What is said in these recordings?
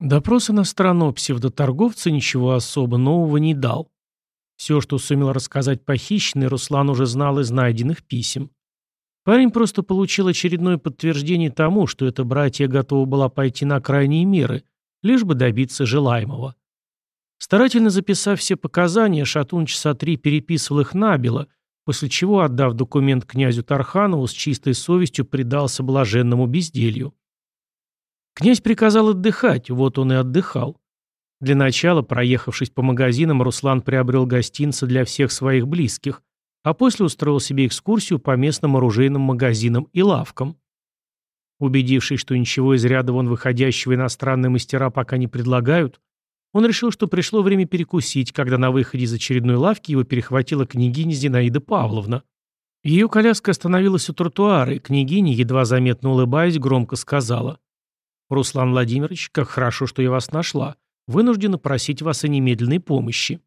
Допрос иностранного псевдоторговца ничего особо нового не дал. Все, что сумел рассказать похищенный, Руслан уже знал из найденных писем. Парень просто получил очередное подтверждение тому, что эта братья готова была пойти на крайние меры, лишь бы добиться желаемого. Старательно записав все показания, Шатун часа три переписывал их набело, после чего, отдав документ князю Тарханову, с чистой совестью предался блаженному безделью. Князь приказал отдыхать, вот он и отдыхал. Для начала, проехавшись по магазинам, Руслан приобрел гостинцы для всех своих близких, а после устроил себе экскурсию по местным оружейным магазинам и лавкам. Убедившись, что ничего из ряда вон выходящего иностранные мастера пока не предлагают, он решил, что пришло время перекусить, когда на выходе из очередной лавки его перехватила княгиня Зинаида Павловна. Ее коляска остановилась у тротуара, и княгиня, едва заметно улыбаясь, громко сказала. «Руслан Владимирович, как хорошо, что я вас нашла. Вынуждена просить вас о немедленной помощи».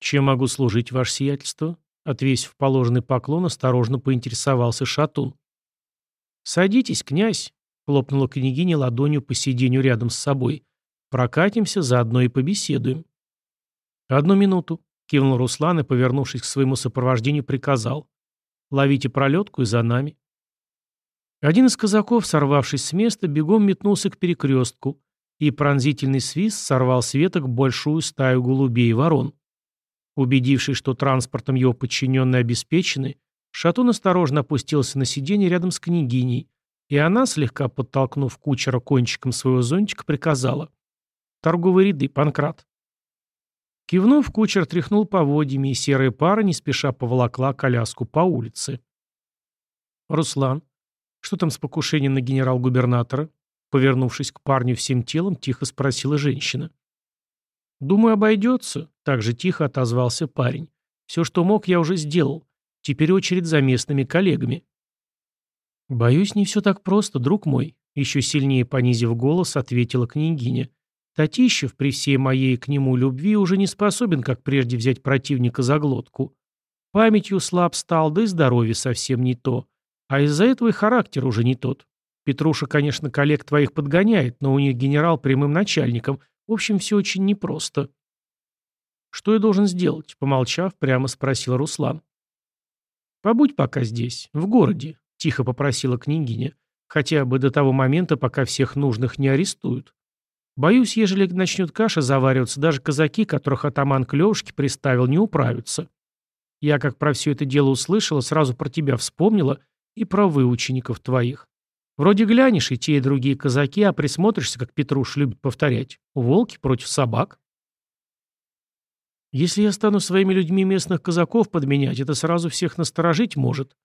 «Чем могу служить, ваше сиятельство?» Отвесив положенный поклон, осторожно поинтересовался Шатун. «Садитесь, князь», — хлопнула княгиня ладонью по сиденью рядом с собой. «Прокатимся, заодно и побеседуем». «Одну минуту», — кивнул Руслан и, повернувшись к своему сопровождению, приказал. «Ловите пролетку и за нами». Один из казаков, сорвавшись с места, бегом метнулся к перекрестку, и пронзительный свист сорвал с веток большую стаю голубей и ворон. Убедившись, что транспортом его подчиненные обеспечены, Шатун осторожно опустился на сиденье рядом с княгиней, и она, слегка подтолкнув кучера кончиком своего зонтика, приказала «Торговые ряды, Панкрат». Кивнув, кучер тряхнул поводьями, и серая пара не спеша поволокла коляску по улице. «Руслан, что там с покушением на генерал-губернатора?» Повернувшись к парню всем телом, тихо спросила женщина. «Думаю, обойдется», — так же тихо отозвался парень. «Все, что мог, я уже сделал. Теперь очередь за местными коллегами». «Боюсь, не все так просто, друг мой», — еще сильнее понизив голос, ответила княгиня. «Татищев, при всей моей к нему любви, уже не способен, как прежде, взять противника за глотку. Памятью слаб стал, да и здоровье совсем не то. А из-за этого и характер уже не тот. Петруша, конечно, коллег твоих подгоняет, но у них генерал прямым начальником. В общем, все очень непросто. «Что я должен сделать?» — помолчав, прямо спросил Руслан. «Побудь пока здесь, в городе», — тихо попросила княгиня. «Хотя бы до того момента, пока всех нужных не арестуют. Боюсь, ежели начнет каша завариваться, даже казаки, которых атаман Клевушки приставил, не управятся. Я, как про все это дело услышала, сразу про тебя вспомнила и про выучеников твоих. Вроде глянешь, и те, и другие казаки, а присмотришься, как Петруш любит повторять. Волки против собак. Если я стану своими людьми местных казаков подменять, это сразу всех насторожить может.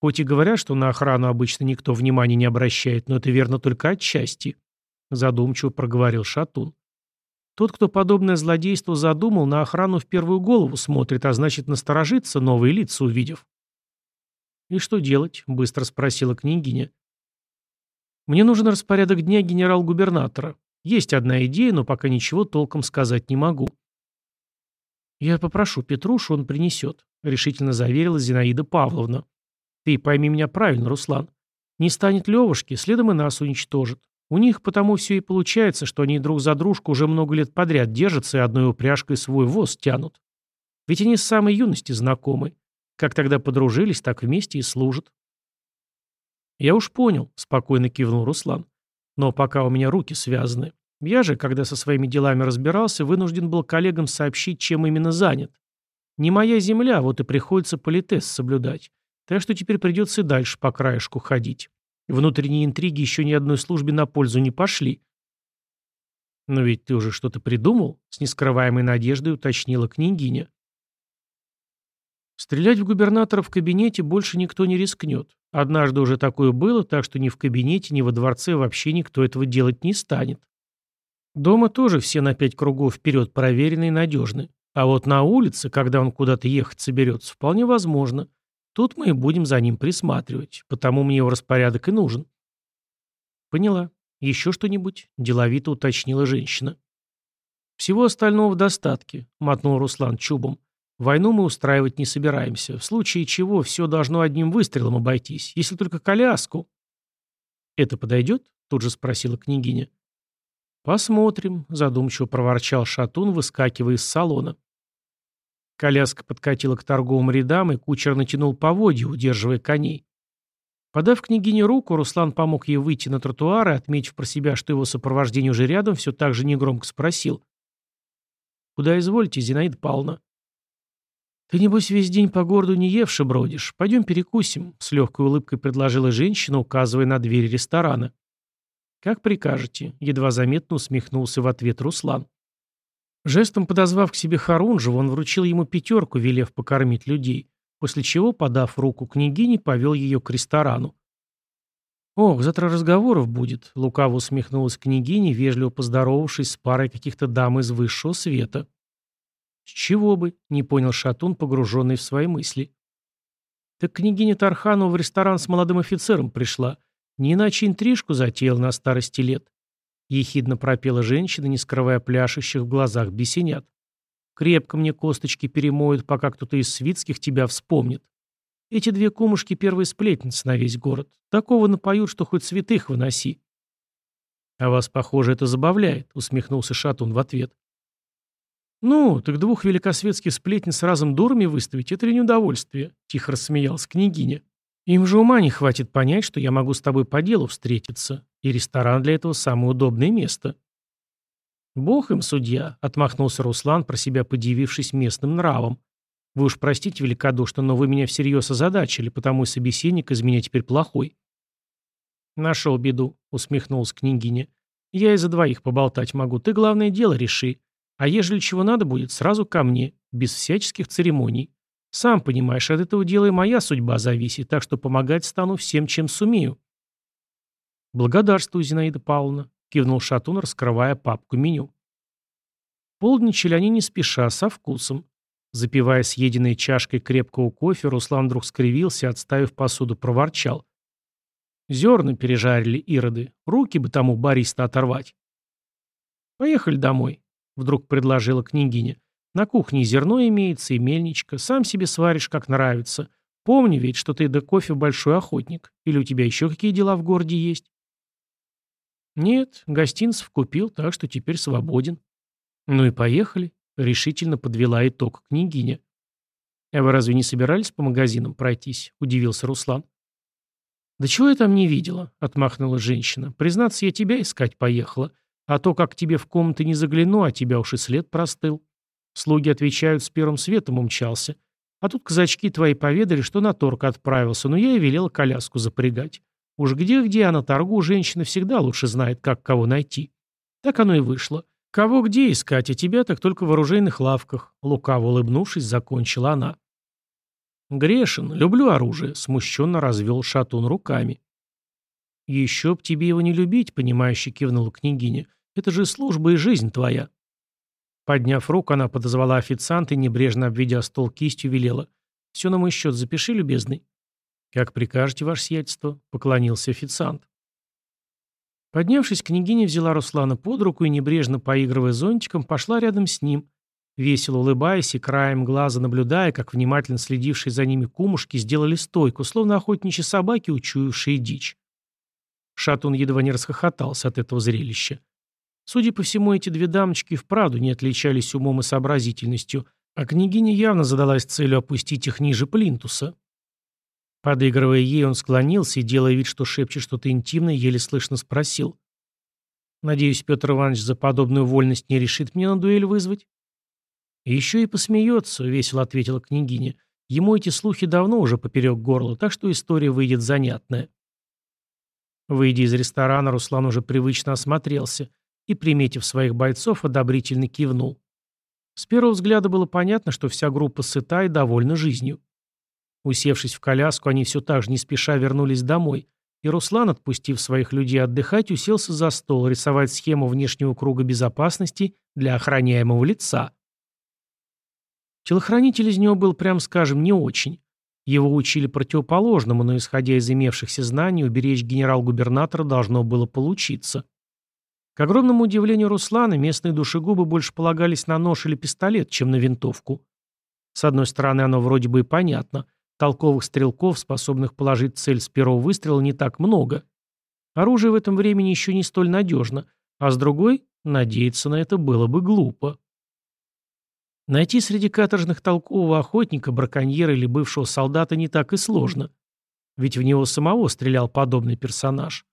Хоть и говорят, что на охрану обычно никто внимания не обращает, но это верно только отчасти. Задумчиво проговорил Шатун. Тот, кто подобное злодейство задумал, на охрану в первую голову смотрит, а значит насторожится, новые лица увидев. «И что делать?» — быстро спросила княгиня. «Мне нужен распорядок дня генерал-губернатора. Есть одна идея, но пока ничего толком сказать не могу». «Я попрошу Петрушу, он принесет», — решительно заверила Зинаида Павловна. «Ты пойми меня правильно, Руслан. Не станет Левушки, следом и нас уничтожит. У них потому все и получается, что они друг за дружку уже много лет подряд держатся и одной упряжкой свой воз тянут. Ведь они с самой юности знакомы. Как тогда подружились, так вместе и служат. «Я уж понял», — спокойно кивнул Руслан. «Но пока у меня руки связаны. Я же, когда со своими делами разбирался, вынужден был коллегам сообщить, чем именно занят. Не моя земля, вот и приходится политес соблюдать. Так что теперь придется и дальше по краешку ходить. Внутренние интриги еще ни одной службе на пользу не пошли». «Но ведь ты уже что-то придумал?» — с нескрываемой надеждой уточнила княгиня. Стрелять в губернатора в кабинете больше никто не рискнет. Однажды уже такое было, так что ни в кабинете, ни во дворце вообще никто этого делать не станет. Дома тоже все на пять кругов вперед проверены и надежны. А вот на улице, когда он куда-то ехать соберется, вполне возможно. Тут мы и будем за ним присматривать, потому мне его распорядок и нужен. Поняла. Еще что-нибудь? Деловито уточнила женщина. Всего остального в достатке, мотнул Руслан чубом. Войну мы устраивать не собираемся. В случае чего все должно одним выстрелом обойтись, если только коляску. «Это подойдет?» — тут же спросила княгиня. «Посмотрим», — задумчиво проворчал Шатун, выскакивая из салона. Коляска подкатила к торговым рядам, и кучер натянул поводья, удерживая коней. Подав княгине руку, Руслан помог ей выйти на тротуар и, отметив про себя, что его сопровождение уже рядом, все так же негромко спросил. «Куда изволите, Зинаида Павловна?» «Ты, небось, весь день по городу не евши бродишь. Пойдем перекусим», — с легкой улыбкой предложила женщина, указывая на дверь ресторана. «Как прикажете», — едва заметно усмехнулся в ответ Руслан. Жестом подозвав к себе Харунжева, он вручил ему пятерку, велев покормить людей, после чего, подав руку княгине, повел ее к ресторану. «Ох, завтра разговоров будет», — лукаво усмехнулась княгиня, вежливо поздоровавшись с парой каких-то дам из высшего света. «С чего бы?» — не понял Шатун, погруженный в свои мысли. «Так княгиня Тарханова в ресторан с молодым офицером пришла. Не иначе интрижку затеял на старости лет». Ехидно пропела женщина, не скрывая пляшущих в глазах бесенят. «Крепко мне косточки перемоют, пока кто-то из свитских тебя вспомнит. Эти две кумушки первые сплетницы на весь город. Такого напоют, что хоть святых выноси». «А вас, похоже, это забавляет», — усмехнулся Шатун в ответ. «Ну, так двух великосветских сплетниц разом дурами выставить — это ли неудовольствие?» — тихо рассмеялась княгиня. «Им же ума не хватит понять, что я могу с тобой по делу встретиться, и ресторан для этого самое удобное место». «Бог им судья», — отмахнулся Руслан, про себя подивившись местным нравом. «Вы уж простите великодушно, но вы меня всерьез озадачили, потому и собеседник из меня теперь плохой». «Нашел беду», — усмехнулась княгиня. «Я и за двоих поболтать могу, ты главное дело реши. А ежели чего надо будет, сразу ко мне, без всяческих церемоний. Сам понимаешь, от этого дела и моя судьба зависит, так что помогать стану всем, чем сумею. Благодарствую, Зинаида Павловна, кивнул Шатун, раскрывая папку меню. Полдничали они не спеша, со вкусом. Запивая съеденной чашкой крепкого кофе, Руслан вдруг скривился, отставив посуду, проворчал. Зерна пережарили ироды, руки бы тому бариста оторвать. Поехали домой. Вдруг предложила княгиня. На кухне зерно имеется, и мельничка. Сам себе сваришь, как нравится. Помни ведь, что ты до кофе большой охотник. Или у тебя еще какие дела в городе есть? Нет, гостинцев купил, так что теперь свободен. Ну и поехали. Решительно подвела итог княгиня. А вы разве не собирались по магазинам пройтись? Удивился Руслан. «Да чего я там не видела?» — отмахнула женщина. «Признаться, я тебя искать поехала. А то, как к тебе в комнаты не загляну, а тебя уж и след простыл. Слуги отвечают, с первым светом умчался. А тут казачки твои поведали, что на торг отправился, но я и велела коляску запрягать. Уж где-где, а на торгу женщина всегда лучше знает, как кого найти. Так оно и вышло. Кого где искать, а тебя так только в оружейных лавках. Лукаво улыбнувшись, закончила она. Грешин, люблю оружие, смущенно развел шатун руками. «Еще б тебе его не любить», — понимающе кивнула княгиня. «Это же служба и жизнь твоя». Подняв руку, она подозвала официанта и, небрежно обведя стол кистью, велела. «Все на мой счет запиши, любезный». «Как прикажете, ваше сиятельство», — поклонился официант. Поднявшись, княгиня взяла Руслана под руку и, небрежно поигрывая зонтиком, пошла рядом с ним, весело улыбаясь и краем глаза наблюдая, как внимательно следившие за ними кумушки сделали стойку, словно охотничьи собаки, учуявшие дичь. Шатун едва не расхохотался от этого зрелища. Судя по всему, эти две дамочки вправду не отличались умом и сообразительностью, а княгиня явно задалась целью опустить их ниже плинтуса. Подыгрывая ей, он склонился и, делая вид, что шепчет что-то интимное, еле слышно спросил. «Надеюсь, Петр Иванович за подобную вольность не решит меня на дуэль вызвать?» «Еще и посмеется», — весело ответила княгиня. «Ему эти слухи давно уже поперек горла, так что история выйдет занятная». Выйдя из ресторана, Руслан уже привычно осмотрелся и, приметив своих бойцов, одобрительно кивнул. С первого взгляда было понятно, что вся группа сыта и довольна жизнью. Усевшись в коляску, они все так же не спеша вернулись домой, и Руслан, отпустив своих людей отдыхать, уселся за стол рисовать схему внешнего круга безопасности для охраняемого лица. Телохранитель из него был, прям скажем, не очень. Его учили противоположному, но, исходя из имевшихся знаний, уберечь генерал-губернатора должно было получиться. К огромному удивлению Руслана, местные душегубы больше полагались на нож или пистолет, чем на винтовку. С одной стороны, оно вроде бы и понятно. Толковых стрелков, способных положить цель с первого выстрела, не так много. Оружие в этом времени еще не столь надежно. А с другой, Надеяться на это было бы глупо. Найти среди каторжных толкового охотника, браконьера или бывшего солдата не так и сложно. Ведь в него самого стрелял подобный персонаж.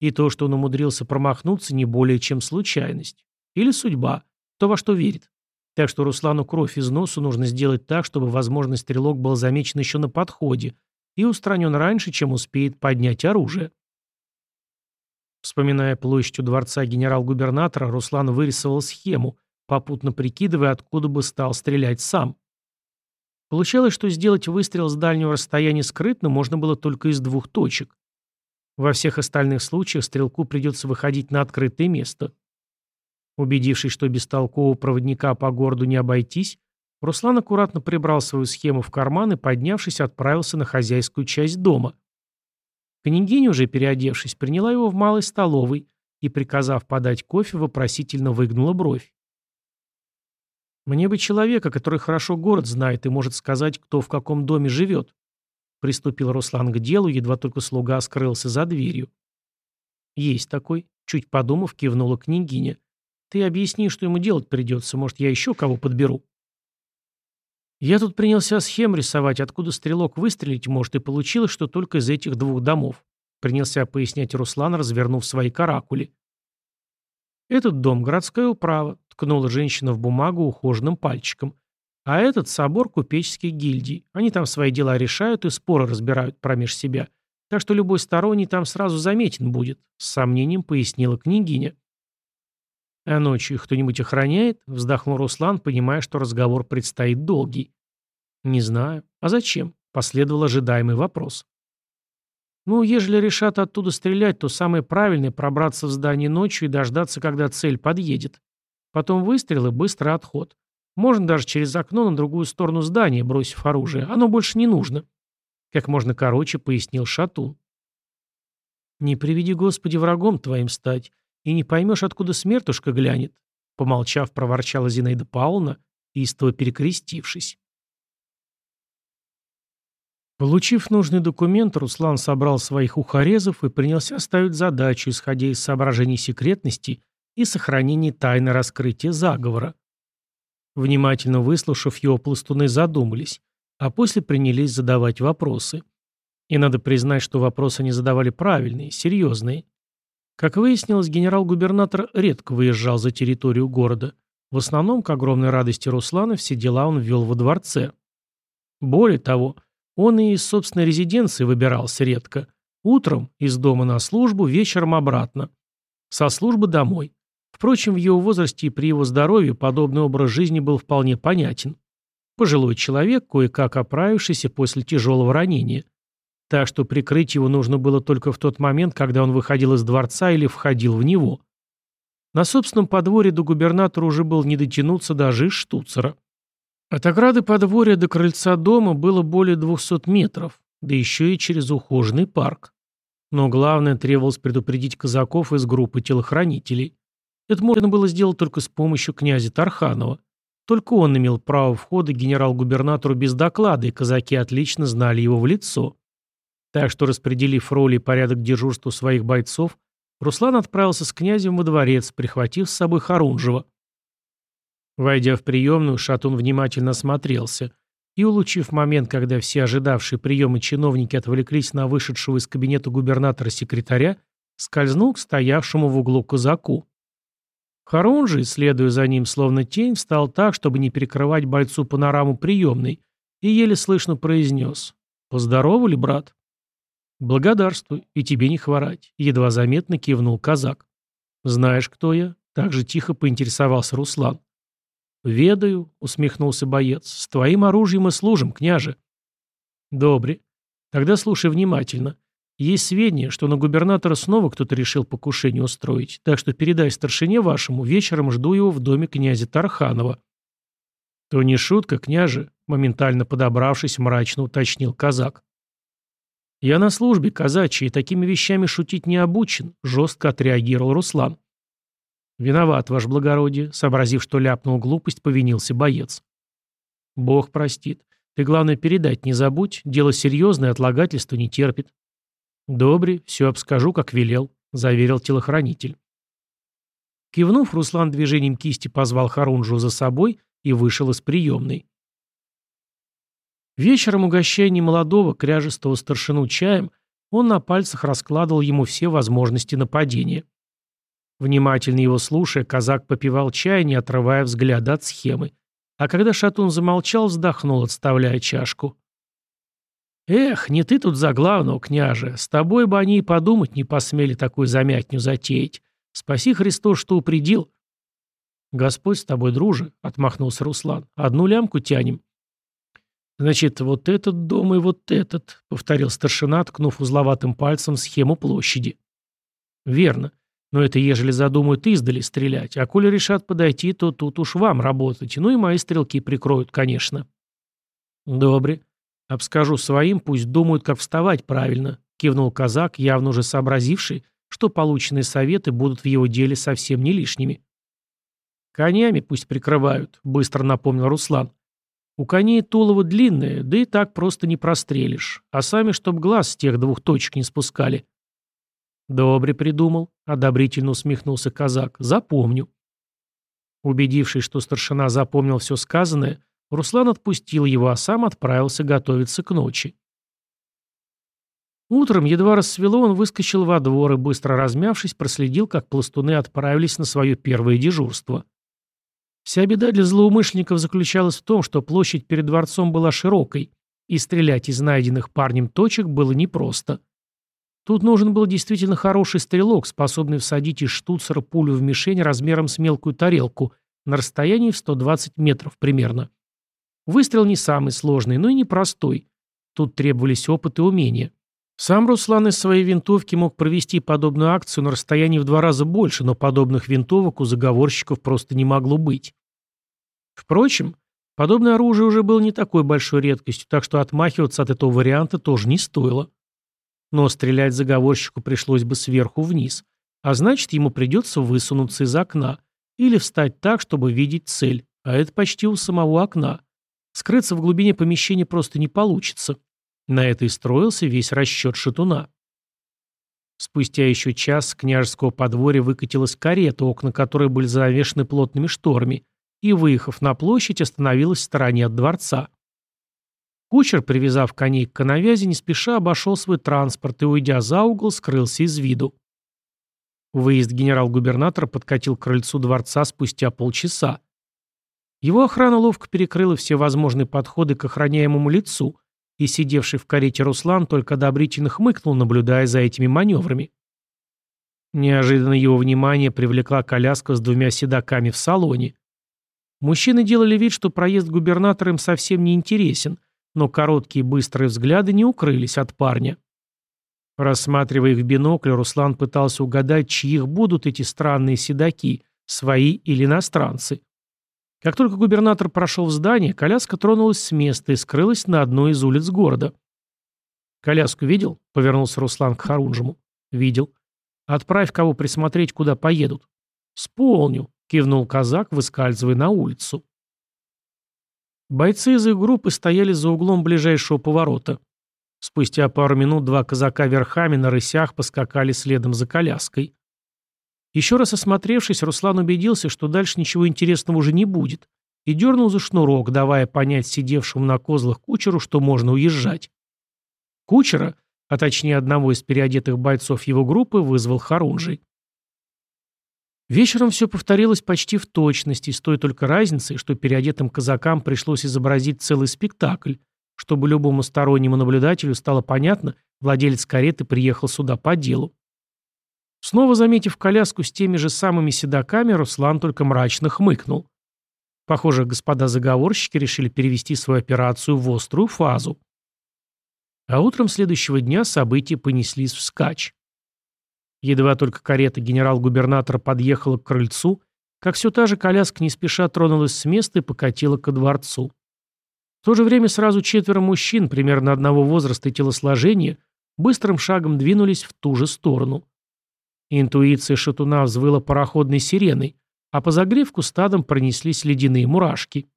И то, что он умудрился промахнуться, не более чем случайность. Или судьба. То, во что верит. Так что Руслану кровь из носу нужно сделать так, чтобы возможный стрелок был замечен еще на подходе и устранен раньше, чем успеет поднять оружие. Вспоминая площадь у дворца генерал-губернатора, Руслан вырисовал схему, попутно прикидывая, откуда бы стал стрелять сам. Получалось, что сделать выстрел с дальнего расстояния скрытно можно было только из двух точек. Во всех остальных случаях стрелку придется выходить на открытое место. Убедившись, что без толкового проводника по городу не обойтись, Руслан аккуратно прибрал свою схему в карман и, поднявшись, отправился на хозяйскую часть дома. Княгиня, уже переодевшись, приняла его в малой столовой и, приказав подать кофе, вопросительно выгнула бровь. «Мне бы человека, который хорошо город знает и может сказать, кто в каком доме живет», приступил Руслан к делу, едва только слуга скрылся за дверью. «Есть такой», — чуть подумав, кивнула княгиня. «Ты объясни, что ему делать придется, может, я еще кого подберу?» Я тут принялся схем рисовать, откуда стрелок выстрелить может, и получилось, что только из этих двух домов. Принялся пояснять Руслан, развернув свои каракули. Этот дом – городская управа, ткнула женщина в бумагу ухоженным пальчиком. А этот – собор купеческих гильдий. Они там свои дела решают и споры разбирают промеж себя. Так что любой сторонний там сразу заметен будет, с сомнением пояснила княгиня. «А ночью кто-нибудь охраняет?» — вздохнул Руслан, понимая, что разговор предстоит долгий. «Не знаю. А зачем?» — последовал ожидаемый вопрос. «Ну, ежели решат оттуда стрелять, то самое правильное — пробраться в здание ночью и дождаться, когда цель подъедет. Потом выстрелы, быстрый отход. Можно даже через окно на другую сторону здания, бросив оружие. Оно больше не нужно». Как можно короче пояснил Шатун. «Не приведи, Господи, врагом твоим стать. И не поймешь, откуда смертушка глянет», — помолчав, проворчала Зинаида Павловна, истово перекрестившись. Получив нужный документ, Руслан собрал своих ухорезов и принялся ставить задачу, исходя из соображений секретности и сохранения тайны раскрытия заговора. Внимательно выслушав его, пластуны задумались, а после принялись задавать вопросы. И надо признать, что вопросы они задавали правильные, серьезные. Как выяснилось, генерал-губернатор редко выезжал за территорию города. В основном, к огромной радости Руслана, все дела он вел во дворце. Более того, он и из собственной резиденции выбирался редко. Утром из дома на службу, вечером обратно. Со службы домой. Впрочем, в его возрасте и при его здоровье подобный образ жизни был вполне понятен. Пожилой человек, кое-как оправившийся после тяжелого ранения. Так что прикрыть его нужно было только в тот момент, когда он выходил из дворца или входил в него. На собственном подворье до губернатора уже был не дотянуться даже из штуцера. От ограды подворья до крыльца дома было более 200 метров, да еще и через ухоженный парк. Но главное, требовалось предупредить казаков из группы телохранителей. Это можно было сделать только с помощью князя Тарханова. Только он имел право входа генерал-губернатору без доклада, и казаки отлично знали его в лицо. Так что, распределив роли и порядок дежурства своих бойцов, Руслан отправился с князем во дворец, прихватив с собой Харунжева. Войдя в приемную, Шатун внимательно осмотрелся и, улучив момент, когда все ожидавшие приемы чиновники отвлеклись на вышедшего из кабинета губернатора-секретаря, скользнул к стоявшему в углу казаку. Харун же, следуя за ним словно тень, встал так, чтобы не перекрывать бойцу панораму приемной, и еле слышно произнес «Поздоровали, брат?» «Благодарствуй, и тебе не хворать», — едва заметно кивнул казак. «Знаешь, кто я?» — так же тихо поинтересовался Руслан. «Ведаю», — усмехнулся боец, — «с твоим оружием мы служим, княже». «Добре. Тогда слушай внимательно. Есть сведения, что на губернатора снова кто-то решил покушение устроить, так что передай старшине вашему, вечером жду его в доме князя Тарханова». «То не шутка, княже», — моментально подобравшись, мрачно уточнил казак. «Я на службе, казачий, и такими вещами шутить не обучен», — жестко отреагировал Руслан. «Виноват, ваше благородие», — сообразив, что ляпнул глупость, повинился боец. «Бог простит. Ты, главное, передать не забудь. Дело серьезное, отлагательство не терпит». «Добре, все обскажу, как велел», — заверил телохранитель. Кивнув, Руслан движением кисти позвал Харунжу за собой и вышел из приемной. Вечером, угощая немолодого, кряжестого старшину чаем, он на пальцах раскладывал ему все возможности нападения. Внимательно его слушая, казак попивал чай, не отрывая взгляда от схемы. А когда шатун замолчал, вздохнул, отставляя чашку. «Эх, не ты тут за главного, княже. С тобой бы они и подумать не посмели такую замятню затеять. Спаси Христос, что упредил». «Господь с тобой, друже», — отмахнулся Руслан. «Одну лямку тянем». «Значит, вот этот дом и вот этот», — повторил старшина, ткнув узловатым пальцем схему площади. «Верно. Но это ежели задумают издали стрелять, а коли решат подойти, то тут уж вам работать, ну и мои стрелки прикроют, конечно». «Добре. Обскажу своим, пусть думают, как вставать правильно», — кивнул казак, явно уже сообразивший, что полученные советы будут в его деле совсем не лишними. «Конями пусть прикрывают», — быстро напомнил Руслан. «У коней тулово длинное, да и так просто не прострелишь. А сами, чтоб глаз с тех двух точек не спускали». «Добре придумал», — одобрительно усмехнулся казак. «Запомню». Убедившись, что старшина запомнил все сказанное, Руслан отпустил его, а сам отправился готовиться к ночи. Утром, едва рассвело, он выскочил во двор и, быстро размявшись, проследил, как пластуны отправились на свое первое дежурство. Вся беда для злоумышленников заключалась в том, что площадь перед дворцом была широкой, и стрелять из найденных парнем точек было непросто. Тут нужен был действительно хороший стрелок, способный всадить из штуцера пулю в мишень размером с мелкую тарелку на расстоянии в 120 метров примерно. Выстрел не самый сложный, но и непростой. Тут требовались опыт и умения. Сам Руслан из своей винтовки мог провести подобную акцию на расстоянии в два раза больше, но подобных винтовок у заговорщиков просто не могло быть. Впрочем, подобное оружие уже было не такой большой редкостью, так что отмахиваться от этого варианта тоже не стоило. Но стрелять заговорщику пришлось бы сверху вниз, а значит, ему придется высунуться из окна или встать так, чтобы видеть цель, а это почти у самого окна. Скрыться в глубине помещения просто не получится. На это и строился весь расчет шатуна. Спустя еще час с княжеского подворья выкатилась карета, окна которой были завешены плотными шторами, и, выехав на площадь, остановилась в стороне от дворца. Кучер, привязав коней к коновязи, не спеша обошел свой транспорт и, уйдя за угол, скрылся из виду. Выезд генерал-губернатора подкатил к крыльцу дворца спустя полчаса. Его охрана ловко перекрыла все возможные подходы к охраняемому лицу, и сидевший в карете Руслан только одобрительно хмыкнул, наблюдая за этими маневрами. Неожиданно его внимание привлекла коляска с двумя седаками в салоне. Мужчины делали вид, что проезд губернатора им совсем не интересен, но короткие быстрые взгляды не укрылись от парня. Рассматривая их в бинокль, Руслан пытался угадать, чьих будут эти странные седаки, свои или иностранцы. Как только губернатор прошел в здание, коляска тронулась с места и скрылась на одной из улиц города. «Коляску видел?» — повернулся Руслан к Харунжему. «Видел. Отправь кого присмотреть, куда поедут». «Сполню», — кивнул казак, выскальзывая на улицу. Бойцы из их группы стояли за углом ближайшего поворота. Спустя пару минут два казака верхами на рысях поскакали следом за коляской. Еще раз осмотревшись, Руслан убедился, что дальше ничего интересного уже не будет, и дернул за шнурок, давая понять сидевшему на козлах кучеру, что можно уезжать. Кучера, а точнее одного из переодетых бойцов его группы, вызвал Харунжий. Вечером все повторилось почти в точности, с той только разницей, что переодетым казакам пришлось изобразить целый спектакль, чтобы любому стороннему наблюдателю стало понятно, владелец кареты приехал сюда по делу. Снова заметив коляску с теми же самыми седаками, Руслан только мрачно хмыкнул. Похоже, господа заговорщики решили перевести свою операцию в острую фазу. А утром следующего дня события понеслись вскачь. Едва только карета генерал-губернатора подъехала к крыльцу, как все та же коляска не спеша тронулась с места и покатила ко дворцу. В то же время сразу четверо мужчин, примерно одного возраста и телосложения, быстрым шагом двинулись в ту же сторону. Интуиция шатуна взвыла пароходной сиреной, а по загревку стадом пронеслись ледяные мурашки.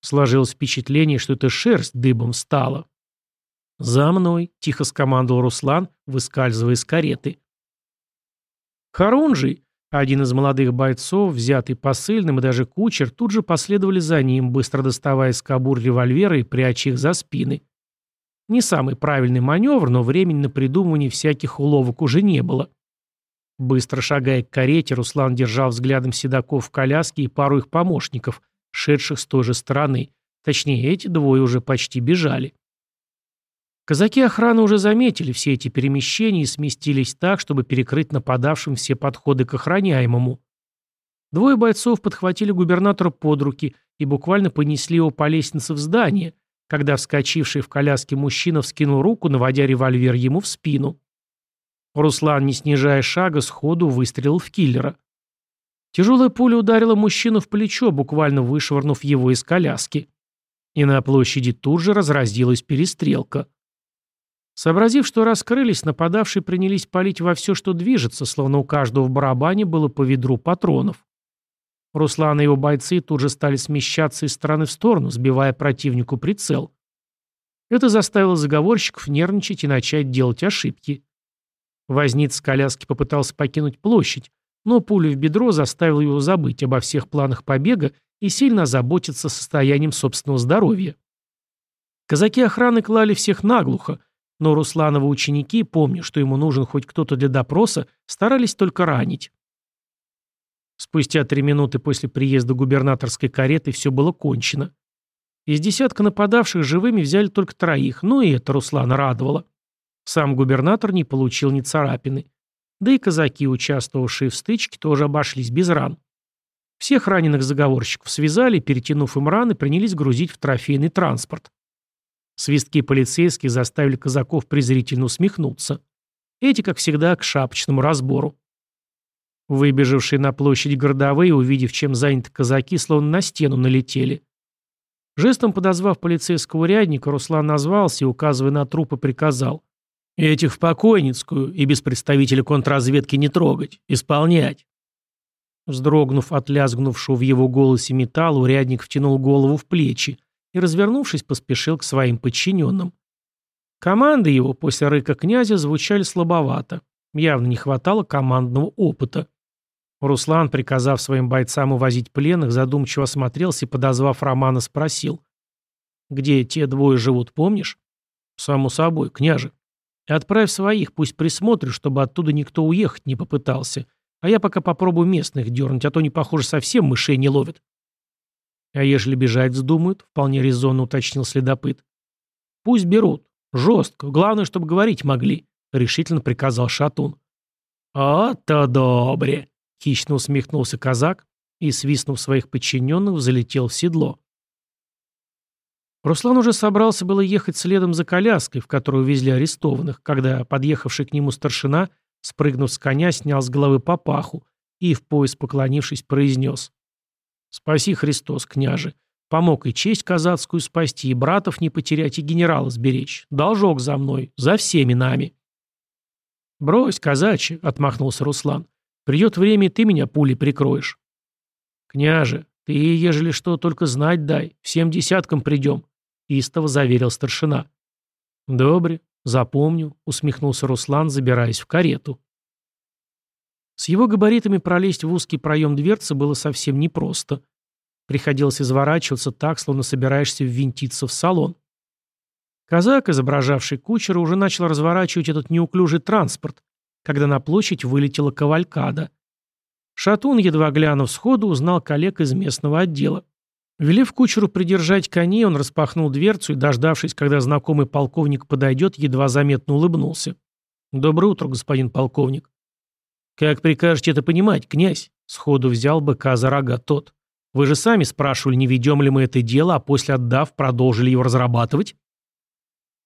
Сложилось впечатление, что это шерсть дыбом стала. «За мной!» — тихо скомандовал Руслан, выскальзывая из кареты. Харунжий, Один из молодых бойцов, взятый посыльным и даже кучер, тут же последовали за ним, быстро доставая из кобур револьверы и пряча их за спины. Не самый правильный маневр, но времени на придумывание всяких уловок уже не было. Быстро шагая к карете, Руслан держал взглядом седаков в коляске и пару их помощников, шедших с той же стороны. Точнее, эти двое уже почти бежали. Казаки охраны уже заметили все эти перемещения и сместились так, чтобы перекрыть нападавшим все подходы к охраняемому. Двое бойцов подхватили губернатора под руки и буквально понесли его по лестнице в здание, когда вскочивший в коляске мужчина вскинул руку, наводя револьвер ему в спину. Руслан, не снижая шага, сходу выстрелил в киллера. Тяжелая пуля ударила мужчину в плечо, буквально вышвырнув его из коляски. И на площади тут же разразилась перестрелка. Сообразив, что раскрылись, нападавшие принялись палить во все, что движется, словно у каждого в барабане было по ведру патронов. Руслан и его бойцы тут же стали смещаться из стороны в сторону, сбивая противнику прицел. Это заставило заговорщиков нервничать и начать делать ошибки. Возниц с коляски попытался покинуть площадь, но пуля в бедро заставила его забыть обо всех планах побега и сильно озаботиться состоянием собственного здоровья. Казаки охраны клали всех наглухо, но Руслановы ученики, помня, что ему нужен хоть кто-то для допроса, старались только ранить. Спустя три минуты после приезда губернаторской кареты все было кончено. Из десятка нападавших живыми взяли только троих, но и это Руслана радовало. Сам губернатор не получил ни царапины. Да и казаки, участвовавшие в стычке, тоже обошлись без ран. Всех раненых заговорщиков связали, перетянув им раны, принялись грузить в трофейный транспорт. Свистки полицейских заставили казаков презрительно усмехнуться. Эти, как всегда, к шапочному разбору. Выбежавшие на площадь городовые, увидев, чем заняты казаки, словно на стену налетели. Жестом подозвав полицейского урядника, Руслан назвался и, указывая на трупы, приказал. «Этих в покойницкую и без представителя контрразведки не трогать. Исполнять». Вздрогнув от лязгнувшего в его голосе металла, урядник втянул голову в плечи и, развернувшись, поспешил к своим подчиненным. Команды его после рыка князя звучали слабовато. Явно не хватало командного опыта. Руслан, приказав своим бойцам увозить пленных, задумчиво осмотрелся и, подозвав Романа, спросил. «Где те двое живут, помнишь?» «Само собой, княже. Отправь своих, пусть присмотрят, чтобы оттуда никто уехать не попытался. А я пока попробую местных дернуть, а то они, похоже, совсем мышей не ловят». «А ежели бежать вздумают?» — вполне резонно уточнил следопыт. «Пусть берут. Жестко. Главное, чтобы говорить могли», — решительно приказал Шатун. «А-то добре!» — хищно усмехнулся казак и, свистнув своих подчиненных, залетел в седло. Руслан уже собрался было ехать следом за коляской, в которую везли арестованных, когда подъехавший к нему старшина, спрыгнув с коня, снял с головы папаху и, в пояс поклонившись, произнес «Спаси, Христос, княже! Помог и честь казацкую спасти, и братов не потерять, и генерала сберечь. Должок за мной, за всеми нами». «Брось, казачи!» — отмахнулся Руслан. Придет время, и ты меня пулей прикроешь. Княже, ты, ежели что, только знать дай. Всем десяткам придем, истово заверил старшина. Добре, запомню, усмехнулся Руслан, забираясь в карету. С его габаритами пролезть в узкий проем дверцы было совсем непросто. Приходилось изворачиваться так, словно собираешься ввинтиться в салон. Казак, изображавший кучера, уже начал разворачивать этот неуклюжий транспорт, когда на площадь вылетела кавалькада. Шатун, едва глянув сходу, узнал коллег из местного отдела. Велев кучеру придержать коней, он распахнул дверцу и, дождавшись, когда знакомый полковник подойдет, едва заметно улыбнулся. «Доброе утро, господин полковник». «Как прикажете это понимать, князь?» Сходу взял быка за рога тот. «Вы же сами спрашивали, не ведем ли мы это дело, а после отдав, продолжили его разрабатывать?»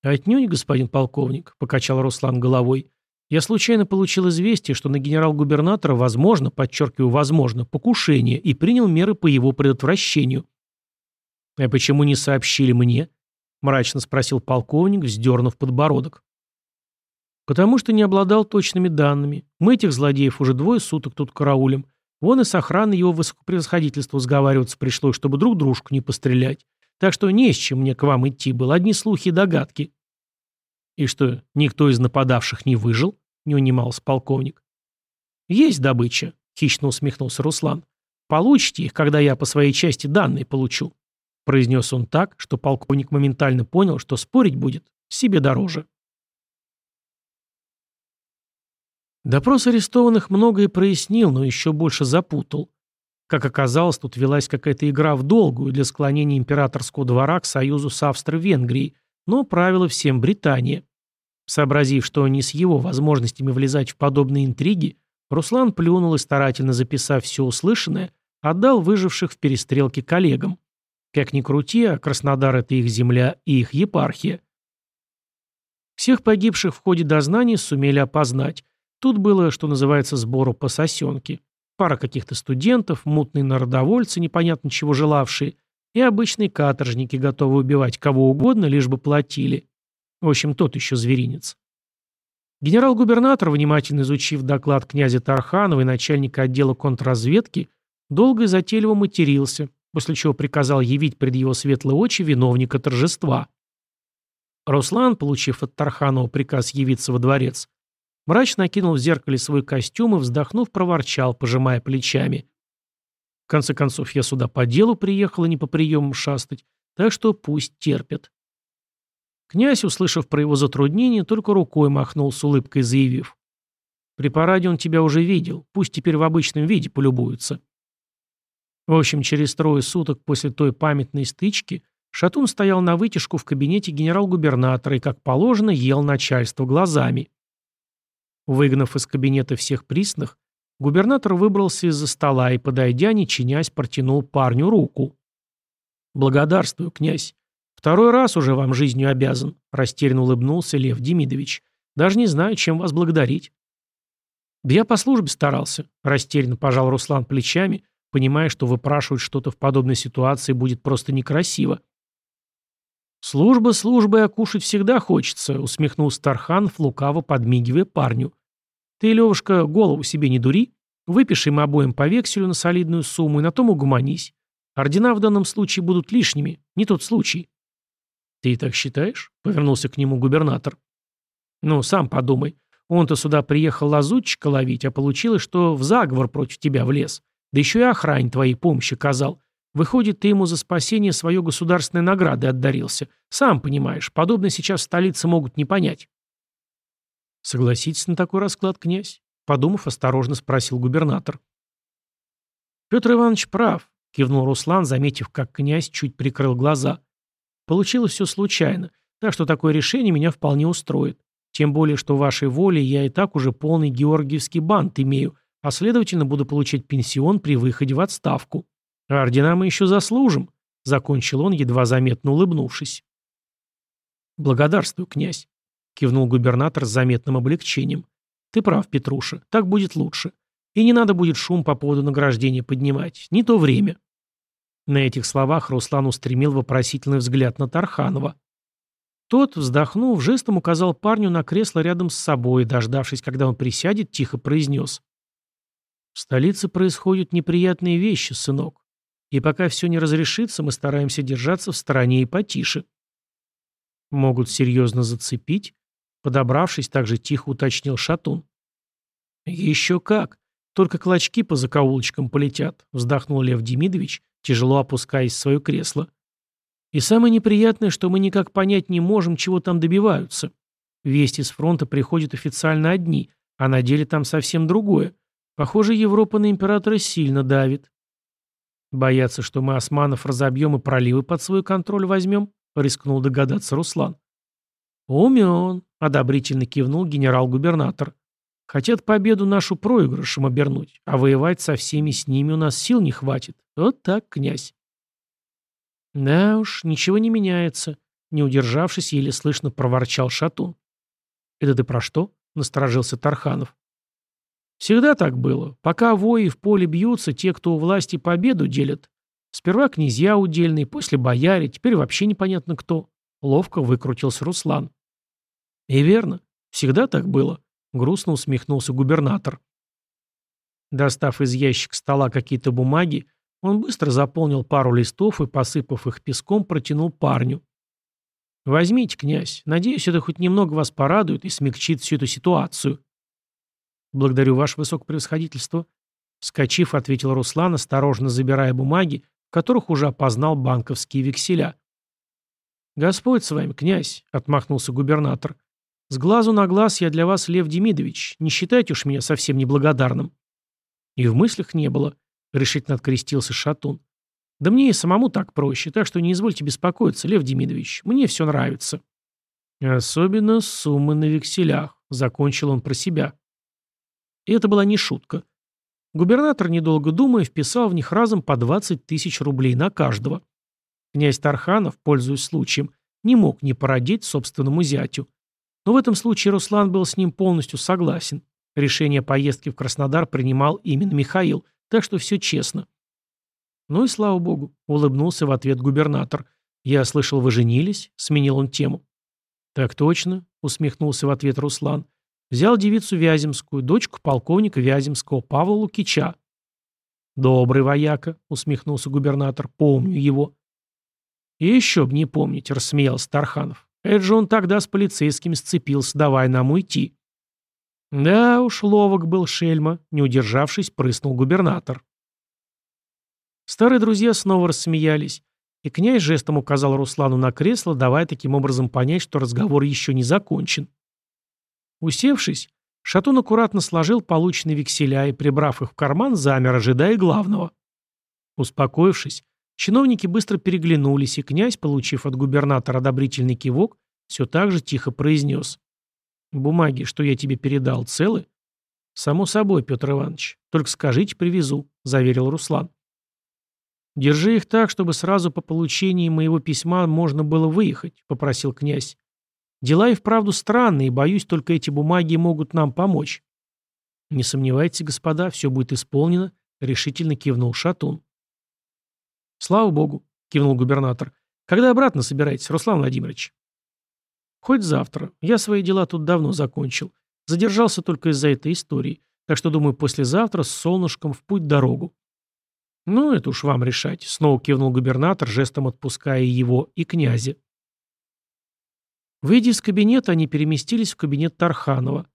«Отнюдь, господин полковник», — покачал Руслан головой. Я случайно получил известие, что на генерал-губернатора возможно, подчеркиваю, возможно, покушение и принял меры по его предотвращению. «А почему не сообщили мне?» – мрачно спросил полковник, вздернув подбородок. «Потому что не обладал точными данными. Мы этих злодеев уже двое суток тут караулим. Вон и с охраной его высокопревосходительству сговариваться пришлось, чтобы друг дружку не пострелять. Так что не с чем мне к вам идти было, одни слухи и догадки». «И что, никто из нападавших не выжил?» — не унимался полковник. «Есть добыча», — хищно усмехнулся Руслан. «Получите их, когда я по своей части данные получу», — произнес он так, что полковник моментально понял, что спорить будет себе дороже. Допрос арестованных многое прояснил, но еще больше запутал. Как оказалось, тут велась какая-то игра в долгую для склонения императорского двора к союзу с Австро-Венгрией, но правила всем Британия. Сообразив, что не с его возможностями влезать в подобные интриги, Руслан плюнул и, старательно записав все услышанное, отдал выживших в перестрелке коллегам. Как ни крути, а Краснодар — это их земля и их епархия. Всех погибших в ходе дознания сумели опознать, Тут было, что называется, сбору по сосенке. Пара каких-то студентов, мутные народовольцы, непонятно чего желавшие, и обычные каторжники, готовые убивать кого угодно, лишь бы платили. В общем, тот еще зверинец. Генерал-губернатор, внимательно изучив доклад князя Тарханова и начальника отдела контрразведки, долго и затейливо матерился, после чего приказал явить пред его светлые очи виновника торжества. Руслан, получив от Тарханова приказ явиться во дворец, Мрачно окинул в зеркале свой костюм и, вздохнув, проворчал, пожимая плечами. В конце концов, я сюда по делу приехал, а не по приемам шастать, так что пусть терпят. Князь, услышав про его затруднение, только рукой махнул с улыбкой, заявив. «При параде он тебя уже видел, пусть теперь в обычном виде полюбуется». В общем, через трое суток после той памятной стычки Шатун стоял на вытяжку в кабинете генерал-губернатора и, как положено, ел начальство глазами. Выгнав из кабинета всех присных, губернатор выбрался из-за стола и, подойдя, не чинясь, протянул парню руку. «Благодарствую, князь. Второй раз уже вам жизнью обязан», — растерянно улыбнулся Лев Демидович. «Даже не знаю, чем вас благодарить». «Да я по службе старался», — растерянно пожал Руслан плечами, понимая, что выпрашивать что-то в подобной ситуации будет просто некрасиво. «Служба службой, а кушать всегда хочется», — усмехнулся Тарханов, лукаво подмигивая парню. «Ты, Левушка, голову себе не дури. Выпиши им обоим по векселю на солидную сумму и на том угомонись. Ордена в данном случае будут лишними. Не тот случай». «Ты так считаешь?» — повернулся к нему губернатор. «Ну, сам подумай. Он-то сюда приехал лазутчика ловить, а получилось, что в заговор против тебя влез. Да еще и охране твоей помощи оказал. Выходит, ты ему за спасение свое государственной награды отдарился. Сам понимаешь, подобное сейчас в столице могут не понять. Согласитесь на такой расклад, князь? Подумав, осторожно спросил губернатор. Петр Иванович прав, кивнул Руслан, заметив, как князь чуть прикрыл глаза. Получилось все случайно, так что такое решение меня вполне устроит. Тем более, что вашей волей я и так уже полный георгиевский бант имею, а следовательно буду получать пенсион при выходе в отставку. А ордена мы еще заслужим», — закончил он, едва заметно улыбнувшись. «Благодарствую, князь», — кивнул губернатор с заметным облегчением. «Ты прав, Петруша, так будет лучше. И не надо будет шум по поводу награждения поднимать. Не то время». На этих словах Руслан устремил вопросительный взгляд на Тарханова. Тот, вздохнув, жестом указал парню на кресло рядом с собой и, дождавшись, когда он присядет, тихо произнес. «В столице происходят неприятные вещи, сынок. И пока все не разрешится, мы стараемся держаться в стороне и потише. Могут серьезно зацепить? Подобравшись, также тихо уточнил Шатун. Еще как. Только клочки по закоулочкам полетят, вздохнул Лев Демидович, тяжело опускаясь в свое кресло. И самое неприятное, что мы никак понять не можем, чего там добиваются. Вести с фронта приходят официально одни, а на деле там совсем другое. Похоже, Европа на императора сильно давит. «Боятся, что мы османов разобьем и проливы под свой контроль возьмем?» — рискнул догадаться Руслан. «Умен», — одобрительно кивнул генерал-губернатор. «Хотят победу нашу проигрышем обернуть, а воевать со всеми с ними у нас сил не хватит. Вот так, князь». «Да уж, ничего не меняется», — не удержавшись, еле слышно проворчал Шатун. «Это ты про что?» — насторожился Тарханов. Всегда так было. Пока вои в поле бьются, те, кто у власти победу делят. Сперва князья удельные, после бояре, теперь вообще непонятно кто. Ловко выкрутился Руслан. И верно. Всегда так было. Грустно усмехнулся губернатор. Достав из ящика стола какие-то бумаги, он быстро заполнил пару листов и, посыпав их песком, протянул парню. «Возьмите, князь. Надеюсь, это хоть немного вас порадует и смягчит всю эту ситуацию». «Благодарю ваше высокопревосходительство». Вскочив, ответил Руслан, осторожно забирая бумаги, в которых уже опознал банковские векселя. «Господь с вами, князь», — отмахнулся губернатор. «С глазу на глаз я для вас, Лев Демидович. Не считайте уж меня совсем неблагодарным». И в мыслях не было, — решительно открестился Шатун. «Да мне и самому так проще, так что не извольте беспокоиться, Лев Демидович. Мне все нравится». «Особенно суммы на векселях», — закончил он про себя. И это была не шутка. Губернатор, недолго думая, вписал в них разом по 20 тысяч рублей на каждого. Князь Тарханов, пользуясь случаем, не мог не породить собственному зятю. Но в этом случае Руслан был с ним полностью согласен. Решение поездки в Краснодар принимал именно Михаил, так что все честно. Ну и слава богу, улыбнулся в ответ губернатор. Я слышал, вы женились? Сменил он тему. Так точно, усмехнулся в ответ Руслан. Взял девицу Вяземскую, дочку полковника Вяземского, Павла Лукича. «Добрый вояка», — усмехнулся губернатор, — «помню его». «И еще б не помнить», — рассмеялся Тарханов. «Это же он тогда с полицейским сцепился, давай нам уйти». Да уж, ловок был шельма, не удержавшись, прыснул губернатор. Старые друзья снова рассмеялись, и князь жестом указал Руслану на кресло, давая таким образом понять, что разговор еще не закончен. Усевшись, Шатун аккуратно сложил полученные векселя и, прибрав их в карман, замер, ожидая главного. Успокоившись, чиновники быстро переглянулись, и князь, получив от губернатора одобрительный кивок, все так же тихо произнес. «Бумаги, что я тебе передал, целы?» «Само собой, Петр Иванович. Только скажите, привезу», — заверил Руслан. «Держи их так, чтобы сразу по получении моего письма можно было выехать», — попросил князь. Дела и вправду странные, и, боюсь, только эти бумаги могут нам помочь. Не сомневайтесь, господа, все будет исполнено, решительно кивнул Шатун. Слава богу, кивнул губернатор. Когда обратно собираетесь, Руслан Владимирович? Хоть завтра. Я свои дела тут давно закончил. Задержался только из-за этой истории. Так что, думаю, послезавтра с солнышком в путь дорогу. Ну, это уж вам решать, снова кивнул губернатор, жестом отпуская его и князя. Выйдя из кабинета, они переместились в кабинет Тарханова.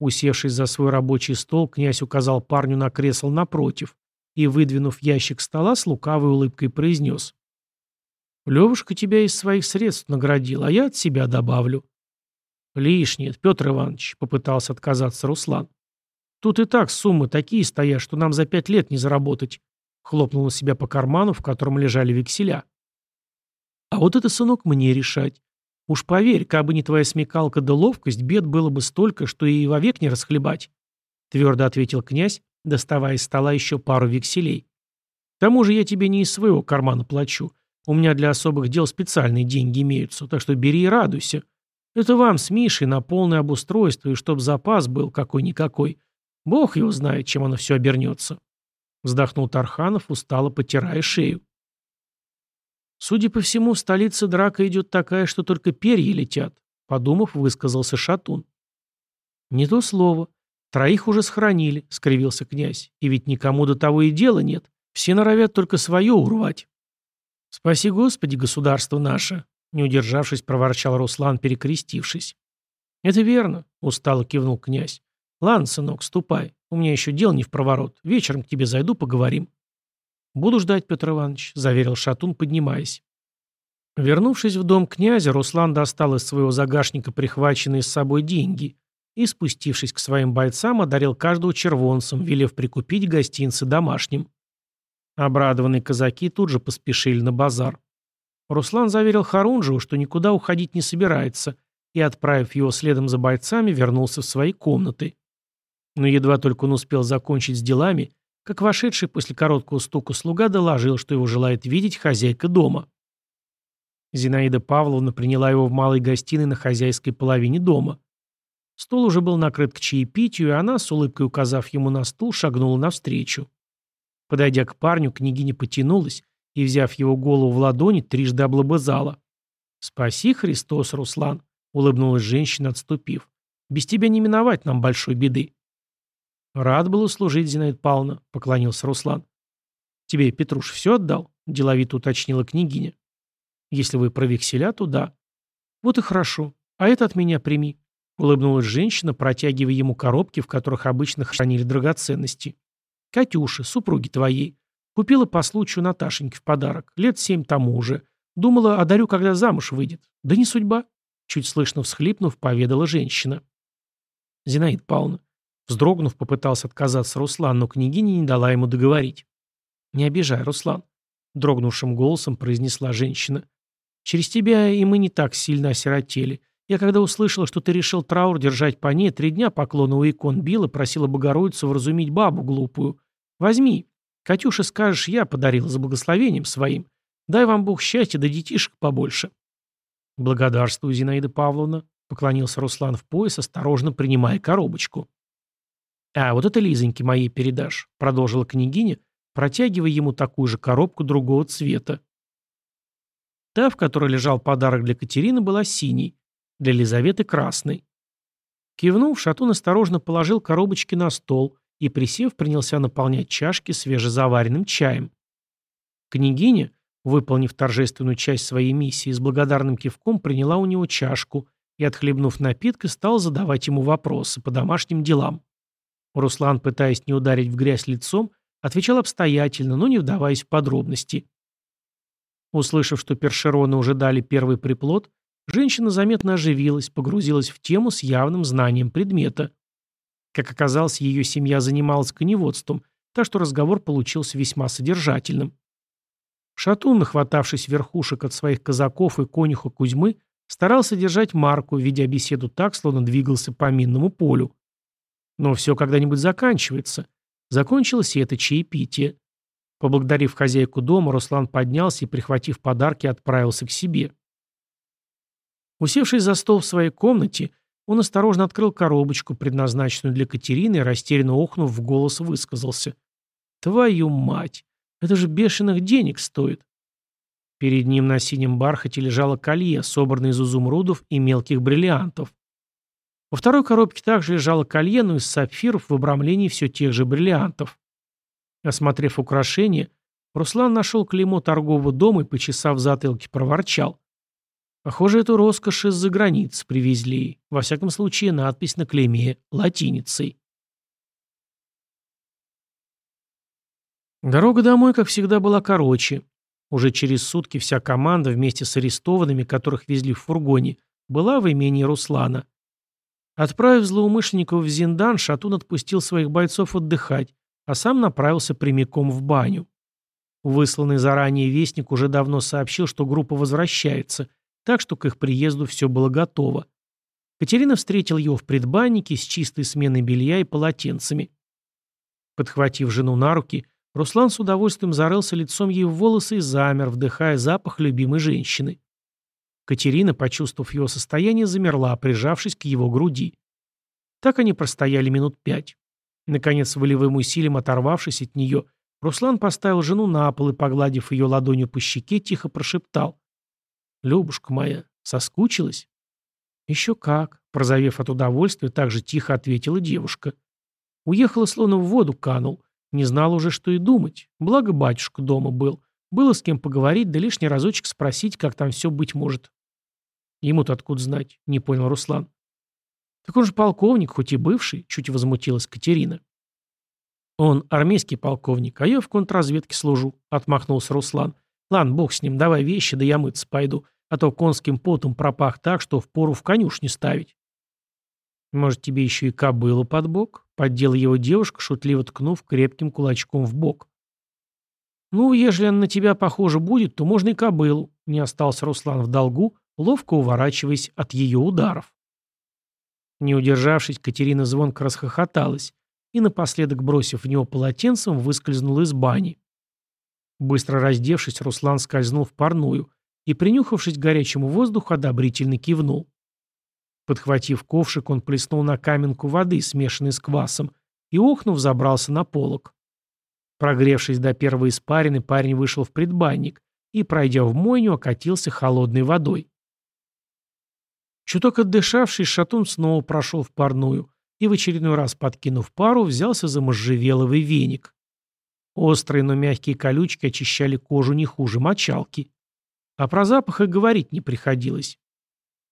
Усевшись за свой рабочий стол, князь указал парню на кресло напротив и, выдвинув ящик стола, с лукавой улыбкой произнес. «Левушка тебя из своих средств наградил, а я от себя добавлю». «Лишнее, Петр Иванович», — попытался отказаться Руслан. «Тут и так суммы такие стоят, что нам за пять лет не заработать», — хлопнул на себя по карману, в котором лежали векселя. «А вот это, сынок, мне решать. Уж поверь, как бы не твоя смекалка да ловкость, бед было бы столько, что и вовек не расхлебать», — твердо ответил князь, доставая из стола еще пару векселей. «К тому же я тебе не из своего кармана плачу. У меня для особых дел специальные деньги имеются, так что бери и радуйся. Это вам с Мишей на полное обустройство, и чтоб запас был какой-никакой. Бог его знает, чем оно все обернется». Вздохнул Тарханов, устало потирая шею. Судя по всему, в столице драка идет такая, что только перья летят, подумав, высказался Шатун. Не то слово. Троих уже схоронили, скривился князь. И ведь никому до того и дела нет. Все норовят только свое урвать. Спаси Господи, государство наше, не удержавшись, проворчал Руслан, перекрестившись. Это верно, устало кивнул князь. Ладно, сынок, ступай. У меня еще дел не в проворот. Вечером к тебе зайду, поговорим. «Буду ждать, Петр Иванович», — заверил Шатун, поднимаясь. Вернувшись в дом князя, Руслан достал из своего загашника прихваченные с собой деньги и, спустившись к своим бойцам, одарил каждого червонцем, велев прикупить гостинцы домашним. Обрадованные казаки тут же поспешили на базар. Руслан заверил Харунжеву, что никуда уходить не собирается, и, отправив его следом за бойцами, вернулся в свои комнаты. Но едва только он успел закончить с делами, как вошедший после короткого стука слуга доложил, что его желает видеть хозяйка дома. Зинаида Павловна приняла его в малой гостиной на хозяйской половине дома. Стол уже был накрыт к чаепитию, и она, с улыбкой указав ему на стул, шагнула навстречу. Подойдя к парню, княгиня потянулась и, взяв его голову в ладони, трижды облобызала. «Спаси, Христос, Руслан!» — улыбнулась женщина, отступив. «Без тебя не миновать нам большой беды». «Рад был услужить, Зинаида Павловна», — поклонился Руслан. «Тебе Петруш все отдал?» — деловито уточнила княгиня. «Если вы про векселя, то да». «Вот и хорошо. А это от меня прими», — улыбнулась женщина, протягивая ему коробки, в которых обычно хранили драгоценности. Катюше, супруге твоей. Купила по случаю Наташеньке в подарок. Лет семь тому уже. Думала, одарю, когда замуж выйдет. Да не судьба. Чуть слышно всхлипнув, поведала женщина. Зинаида Павловна. Вздрогнув, попытался отказаться Руслан, но княгиня не дала ему договорить. «Не обижай, Руслан», — дрогнувшим голосом произнесла женщина. «Через тебя и мы не так сильно осиротели. Я когда услышала, что ты решил траур держать по ней, три дня поклона у икон била, просила Богородицу вразумить бабу глупую. Возьми. Катюше скажешь, я подарил за благословением своим. Дай вам Бог счастья, да детишек побольше». «Благодарствую, Зинаида Павловна», — поклонился Руслан в пояс, осторожно принимая коробочку. «А вот это Лизоньке моей передашь», — продолжила княгиня, протягивая ему такую же коробку другого цвета. Та, в которой лежал подарок для Катерины, была синей, для Елизаветы – красной. Кивнув, Шатун осторожно положил коробочки на стол и, присев, принялся наполнять чашки свежезаваренным чаем. Княгиня, выполнив торжественную часть своей миссии, с благодарным кивком приняла у него чашку и, отхлебнув напитка, стал задавать ему вопросы по домашним делам. Руслан, пытаясь не ударить в грязь лицом, отвечал обстоятельно, но не вдаваясь в подробности. Услышав, что першероны уже дали первый приплод, женщина заметно оживилась, погрузилась в тему с явным знанием предмета. Как оказалось, ее семья занималась коневодством, так что разговор получился весьма содержательным. Шатун, нахватавшись верхушек от своих казаков и конюха Кузьмы, старался держать марку, ведя беседу так, словно двигался по минному полю. Но все когда-нибудь заканчивается. Закончилось и это чаепитие. Поблагодарив хозяйку дома, Руслан поднялся и, прихватив подарки, отправился к себе. Усевшись за стол в своей комнате, он осторожно открыл коробочку, предназначенную для Катерины, и, растерянно охнув, в голос высказался. «Твою мать! Это же бешеных денег стоит!» Перед ним на синем бархате лежало колье, собранное из изумрудов и мелких бриллиантов. Во второй коробке также лежало колье, но из сапфиров в обрамлении все тех же бриллиантов. Осмотрев украшение, Руслан нашел клеймо торгового дома и, почесав затылки, проворчал. Похоже, эту роскошь из-за границ привезли. Во всяком случае, надпись на клейме латиницей. Дорога домой, как всегда, была короче. Уже через сутки вся команда вместе с арестованными, которых везли в фургоне, была в имении Руслана. Отправив злоумышленников в Зиндан, Шатун отпустил своих бойцов отдыхать, а сам направился прямиком в баню. Высланный заранее вестник уже давно сообщил, что группа возвращается, так что к их приезду все было готово. Катерина встретил его в предбаннике с чистой сменой белья и полотенцами. Подхватив жену на руки, Руслан с удовольствием зарылся лицом ей в волосы и замер, вдыхая запах любимой женщины. Катерина, почувствовав его состояние, замерла, прижавшись к его груди. Так они простояли минут пять. Наконец, волевым усилием оторвавшись от нее, Руслан поставил жену на пол и, погладив ее ладонью по щеке, тихо прошептал. «Любушка моя, соскучилась?» «Еще как», — прозовев от удовольствия, так же тихо ответила девушка. Уехала, словно в воду канул. Не знал уже, что и думать. Благо батюшка дома был. Было с кем поговорить, да лишний разочек спросить, как там все быть может. Ему-то откуда знать, не понял Руслан. Так он же полковник, хоть и бывший, чуть возмутилась Катерина. Он армейский полковник, а я в контрразведке служу, отмахнулся Руслан. Ладно, бог с ним, давай вещи, да я мыться пойду, а то конским потом пропах так, что впору в конюшне ставить. Может, тебе еще и кобылу под бок? Поддела его девушка, шутливо ткнув крепким кулачком в бок. Ну, ежели она на тебя похоже будет, то можно и кобылу. Не остался Руслан в долгу, ловко уворачиваясь от ее ударов. Не удержавшись, Катерина звонко расхохоталась и, напоследок бросив в него полотенцем, выскользнула из бани. Быстро раздевшись, Руслан скользнул в парную и, принюхавшись к горячему воздуху, одобрительно кивнул. Подхватив ковшик, он плеснул на каменку воды, смешанной с квасом, и, охнув, забрался на полок. Прогревшись до первой испарины, парень вышел в предбанник и, пройдя в мойню, окатился холодной водой. Чуток отдышавшись, шатун снова прошел в парную и, в очередной раз подкинув пару, взялся за можжевеловый веник. Острые, но мягкие колючки очищали кожу не хуже мочалки. А про запах и говорить не приходилось.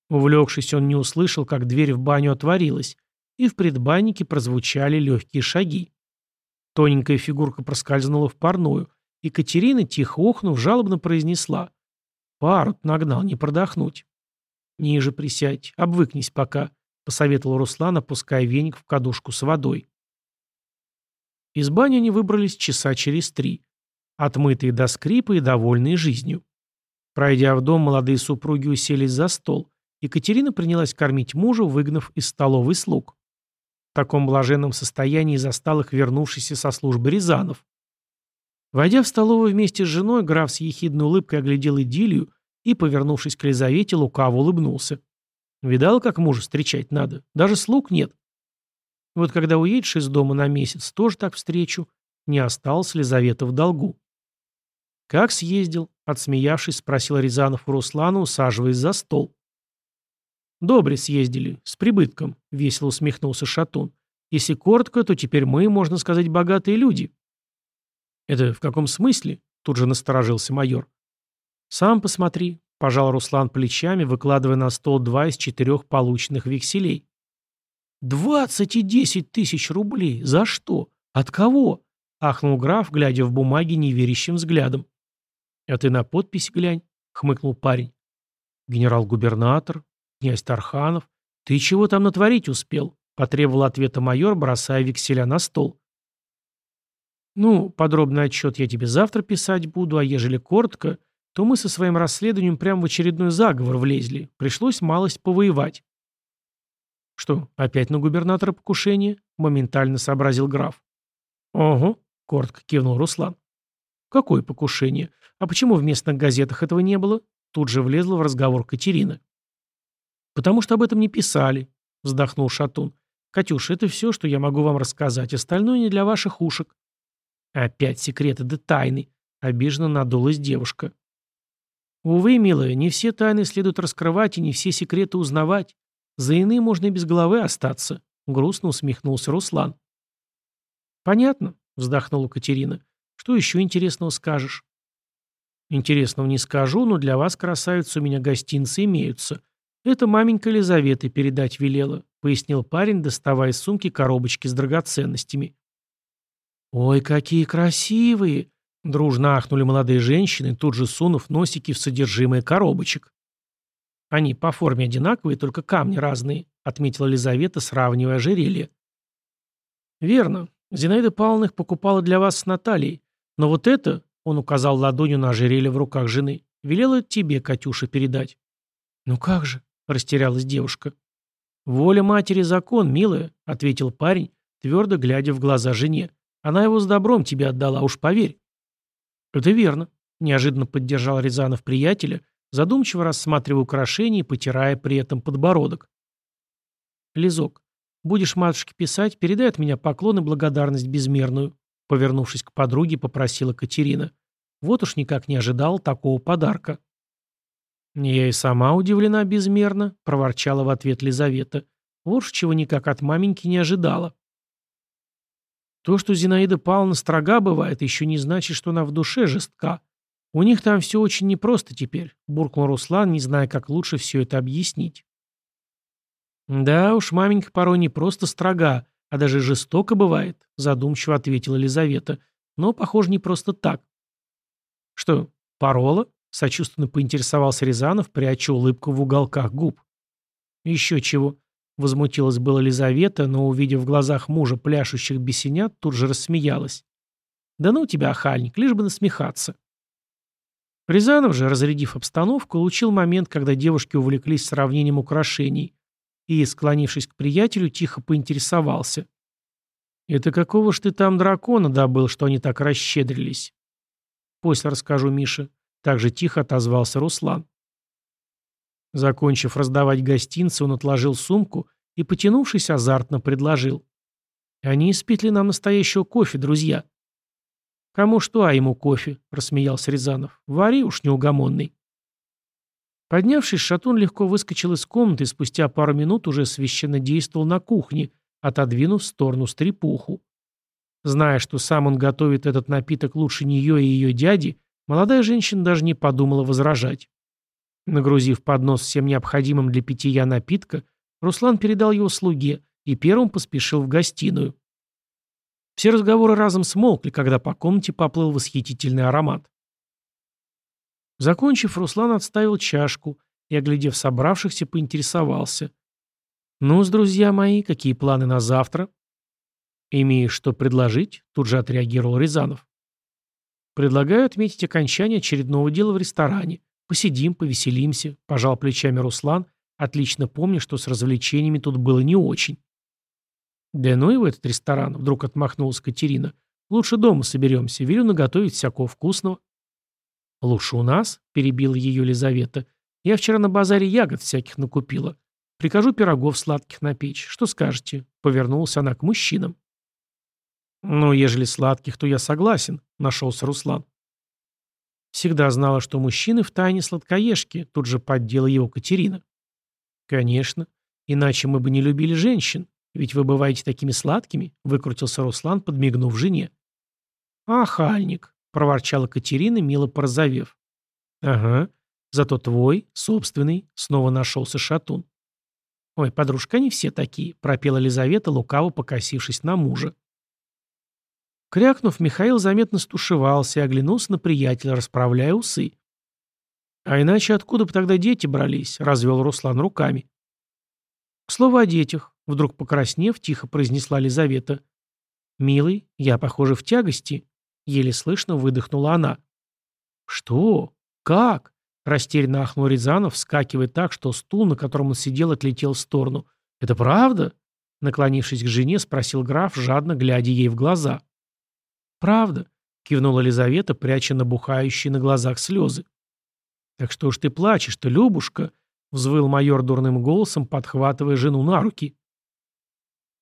Увлекшись, он не услышал, как дверь в баню отворилась, и в предбаннике прозвучали легкие шаги. Тоненькая фигурка проскользнула в парную, и Катерина, тихо охнув, жалобно произнесла. «Пару нагнал, не продохнуть». «Ниже присядь, обвыкнись пока», — посоветовал Руслан, опуская веник в кадушку с водой. Из бани они выбрались часа через три, отмытые до скрипа и довольные жизнью. Пройдя в дом, молодые супруги уселись за стол. Екатерина принялась кормить мужа, выгнав из столовой слуг. В таком блаженном состоянии застал их вернувшийся со службы Рязанов. Войдя в столовую вместе с женой, граф с ехидной улыбкой оглядел идиллию и, повернувшись к Лизавете, лукаво улыбнулся. Видал, как мужа встречать надо? Даже слуг нет. Вот когда уедешь из дома на месяц, тоже так встречу. Не осталась Лизавета в долгу. «Как съездил?» — отсмеявшись, спросил Рязанов у Руслана, усаживаясь за стол. «Добре съездили, с прибытком», — весело усмехнулся Шатун. «Если коротко, то теперь мы, можно сказать, богатые люди». «Это в каком смысле?» — тут же насторожился майор. «Сам посмотри», — пожал Руслан плечами, выкладывая на стол два из четырех полученных векселей. «Двадцать и десять тысяч рублей! За что? От кого?» — ахнул граф, глядя в бумаги неверящим взглядом. «А ты на подпись глянь», — хмыкнул парень. «Генерал-губернатор, князь Тарханов. Ты чего там натворить успел?» — потребовал ответа майор, бросая векселя на стол. «Ну, подробный отчет я тебе завтра писать буду, а ежели коротко, то мы со своим расследованием прямо в очередной заговор влезли. Пришлось малость повоевать». «Что, опять на губернатора покушение?» — моментально сообразил граф. «Ого», — коротко кивнул Руслан. «Какое покушение? А почему в местных газетах этого не было?» Тут же влезла в разговор Катерина. «Потому что об этом не писали», — вздохнул Шатун. «Катюша, это все, что я могу вам рассказать. Остальное не для ваших ушек». «Опять секреты да тайны», — обиженно надулась девушка. «Увы, милая, не все тайны следует раскрывать и не все секреты узнавать. За иные можно и без головы остаться», — грустно усмехнулся Руслан. «Понятно», — вздохнула Катерина. «Что еще интересного скажешь?» «Интересного не скажу, но для вас, красавица, у меня гостинцы имеются. Это маменька Елизавета передать велела», — пояснил парень, доставая из сумки коробочки с драгоценностями. «Ой, какие красивые!» — дружно ахнули молодые женщины, тут же сунув носики в содержимое коробочек. Они по форме одинаковые, только камни разные, отметила Лизавета, сравнивая ожерелье. Верно. Зинаида Павловна их покупала для вас с Натальей. Но вот это, он указал ладонью на ожерелье в руках жены, велела тебе, Катюша, передать. Ну как же, растерялась девушка. Воля матери закон, милая, ответил парень, твердо глядя в глаза жене. Она его с добром тебе отдала, уж поверь. Это верно, неожиданно поддержал Рязанов приятеля, задумчиво рассматривая украшения и потирая при этом подбородок. «Лизок, будешь матушке писать, передай от меня поклон и благодарность безмерную», повернувшись к подруге, попросила Катерина. Вот уж никак не ожидал такого подарка. «Я и сама удивлена безмерно», — проворчала в ответ Лизавета. Вот чего никак от маменьки не ожидала. То, что Зинаида Павловна строга бывает, еще не значит, что она в душе жестка. «У них там все очень непросто теперь», — буркнул Руслан, не зная, как лучше все это объяснить. «Да уж, маменька порой не просто строга, а даже жестоко бывает», — задумчиво ответила Елизавета. «Но, похоже, не просто так». «Что, порола?» — сочувственно поинтересовался Рязанов, пряча улыбку в уголках губ. «Еще чего», — возмутилась была Елизавета, но, увидев в глазах мужа пляшущих бесенят, тут же рассмеялась. «Да ну тебя, охальник, лишь бы насмехаться». Рязанов же, разрядив обстановку, улучил момент, когда девушки увлеклись сравнением украшений, и, склонившись к приятелю, тихо поинтересовался. «Это какого ж ты там дракона добыл, что они так расщедрились?» «После расскажу, Миша», — так же тихо отозвался Руслан. Закончив раздавать гостинцы, он отложил сумку и, потянувшись, азартно предложил. «А не испить ли нам настоящего кофе, друзья?» «Кому что, а ему кофе», — рассмеялся Рязанов. «Вари уж неугомонный». Поднявшись, Шатун легко выскочил из комнаты и спустя пару минут уже священно действовал на кухне, отодвинув в сторону стрепуху. Зная, что сам он готовит этот напиток лучше нее и ее дяди, молодая женщина даже не подумала возражать. Нагрузив поднос всем необходимым для питья напитка, Руслан передал его слуге и первым поспешил в гостиную. Все разговоры разом смолкли, когда по комнате поплыл восхитительный аромат. Закончив, Руслан отставил чашку и, оглядев собравшихся, поинтересовался. «Ну-с, друзья мои, какие планы на завтра?» «Имеешь что предложить?» – тут же отреагировал Рязанов. «Предлагаю отметить окончание очередного дела в ресторане. Посидим, повеселимся», – пожал плечами Руслан, отлично помня, что с развлечениями тут было не очень. «Да ну и в этот ресторан», — вдруг отмахнулась Катерина. «Лучше дома соберемся, велю наготовить всякого вкусного». «Лучше у нас?» — перебила ее Елизавета. «Я вчера на базаре ягод всяких накупила. Прикажу пирогов сладких напечь. Что скажете?» — повернулась она к мужчинам. «Ну, ежели сладких, то я согласен», — нашелся Руслан. Всегда знала, что мужчины в тайне сладкоежки, тут же поддела его Катерина. «Конечно. Иначе мы бы не любили женщин. Ведь вы бываете такими сладкими», — выкрутился Руслан, подмигнув жене. «Ахальник», — проворчала Катерина, мило порозовев. «Ага, зато твой, собственный», — снова нашелся шатун. «Ой, подружка, они все такие», — пропела Лизавета, лукаво покосившись на мужа. Крякнув, Михаил заметно стушевался и оглянулся на приятеля, расправляя усы. «А иначе откуда бы тогда дети брались?» — развел Руслан руками. К слову о детях. Вдруг покраснев, тихо произнесла Лизавета. «Милый, я, похоже, в тягости», — еле слышно выдохнула она. «Что? Как?» — растерянно ахнул Рязанов, вскакивая так, что стул, на котором он сидел, отлетел в сторону. «Это правда?» — наклонившись к жене, спросил граф, жадно глядя ей в глаза. «Правда», — кивнула Лизавета, пряча набухающие на глазах слезы. «Так что ж ты плачешь-то, Любушка?» — взвыл майор дурным голосом, подхватывая жену на руки.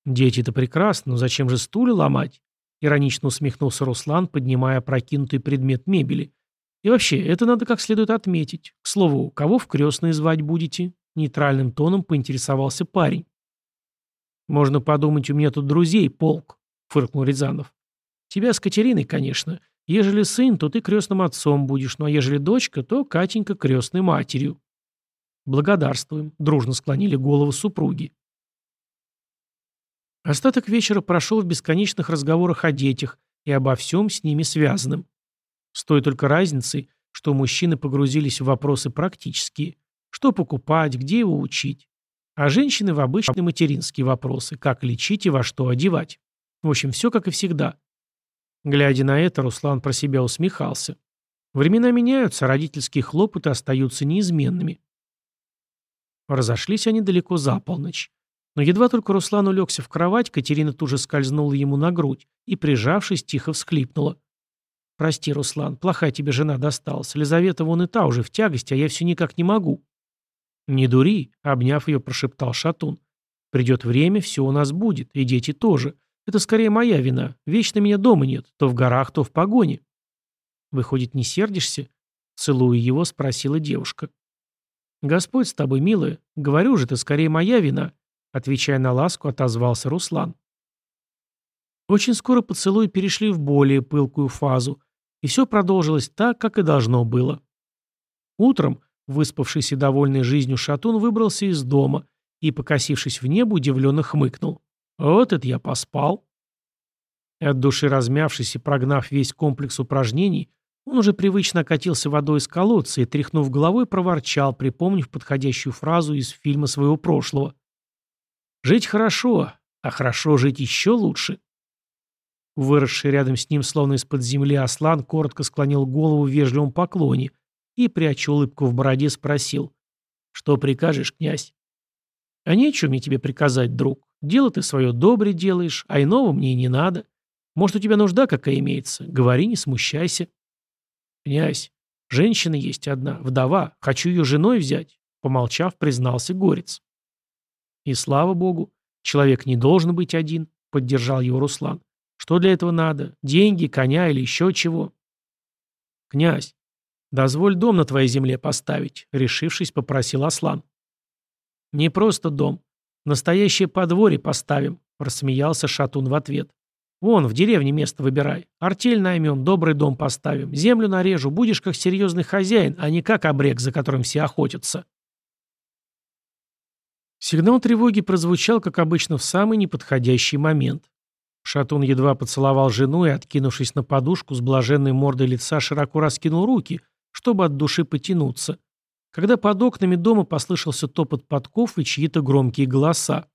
«Дети-то прекрасно, но зачем же стулья ломать?» Иронично усмехнулся Руслан, поднимая прокинутый предмет мебели. «И вообще, это надо как следует отметить. К слову, кого в крестные звать будете?» Нейтральным тоном поинтересовался парень. «Можно подумать, у меня тут друзей полк», — фыркнул Рязанов. «Тебя с Катериной, конечно. Ежели сын, то ты крестным отцом будешь, ну а ежели дочка, то Катенька крестной матерью». «Благодарствуем», — дружно склонили головы супруги. Остаток вечера прошел в бесконечных разговорах о детях и обо всем с ними связанном. С той только разницей, что мужчины погрузились в вопросы практические. Что покупать, где его учить. А женщины в обычные материнские вопросы, как лечить и во что одевать. В общем, все как и всегда. Глядя на это, Руслан про себя усмехался. Времена меняются, родительские хлопоты остаются неизменными. Разошлись они далеко за полночь. Но едва только Руслан улегся в кровать, Катерина тут же скользнула ему на грудь и, прижавшись, тихо всхлипнула. «Прости, Руслан, плохая тебе жена досталась. Лизавета вон и та уже в тягости, а я все никак не могу». «Не дури», — обняв ее, прошептал Шатун. «Придет время, все у нас будет, и дети тоже. Это скорее моя вина. Вечно меня дома нет, то в горах, то в погоне». «Выходит, не сердишься?» — целуя его, спросила девушка. «Господь с тобой, милая. Говорю же, это скорее моя вина», Отвечая на ласку, отозвался Руслан. Очень скоро поцелуи перешли в более пылкую фазу, и все продолжилось так, как и должно было. Утром, выспавшийся довольной жизнью Шатун выбрался из дома и, покосившись в небо, удивленно хмыкнул. «Вот это я поспал!» От души размявшись и прогнав весь комплекс упражнений, он уже привычно окатился водой из колодца и, тряхнув головой, проворчал, припомнив подходящую фразу из фильма своего прошлого. Жить хорошо, а хорошо жить еще лучше. Выросший рядом с ним, словно из-под земли, Аслан коротко склонил голову в вежливом поклоне и, пряча улыбку в бороде, спросил. «Что прикажешь, князь?» «А нечего мне тебе приказать, друг. Дело ты свое добре делаешь, а иного мне и не надо. Может, у тебя нужда какая имеется? Говори, не смущайся». «Князь, женщина есть одна, вдова. Хочу ее женой взять», — помолчав, признался Горец. И слава богу, человек не должен быть один, поддержал его Руслан. Что для этого надо? Деньги, коня или еще чего? Князь, дозволь дом на твоей земле поставить, решившись, попросил Аслан. Не просто дом. Настоящее подворье поставим, рассмеялся Шатун в ответ. Вон, в деревне место выбирай. Артель наймем, добрый дом поставим. Землю нарежу, будешь как серьезный хозяин, а не как обрек, за которым все охотятся. Сигнал тревоги прозвучал, как обычно, в самый неподходящий момент. Шатун едва поцеловал жену и, откинувшись на подушку, с блаженной мордой лица широко раскинул руки, чтобы от души потянуться, когда под окнами дома послышался топот подков и чьи-то громкие голоса.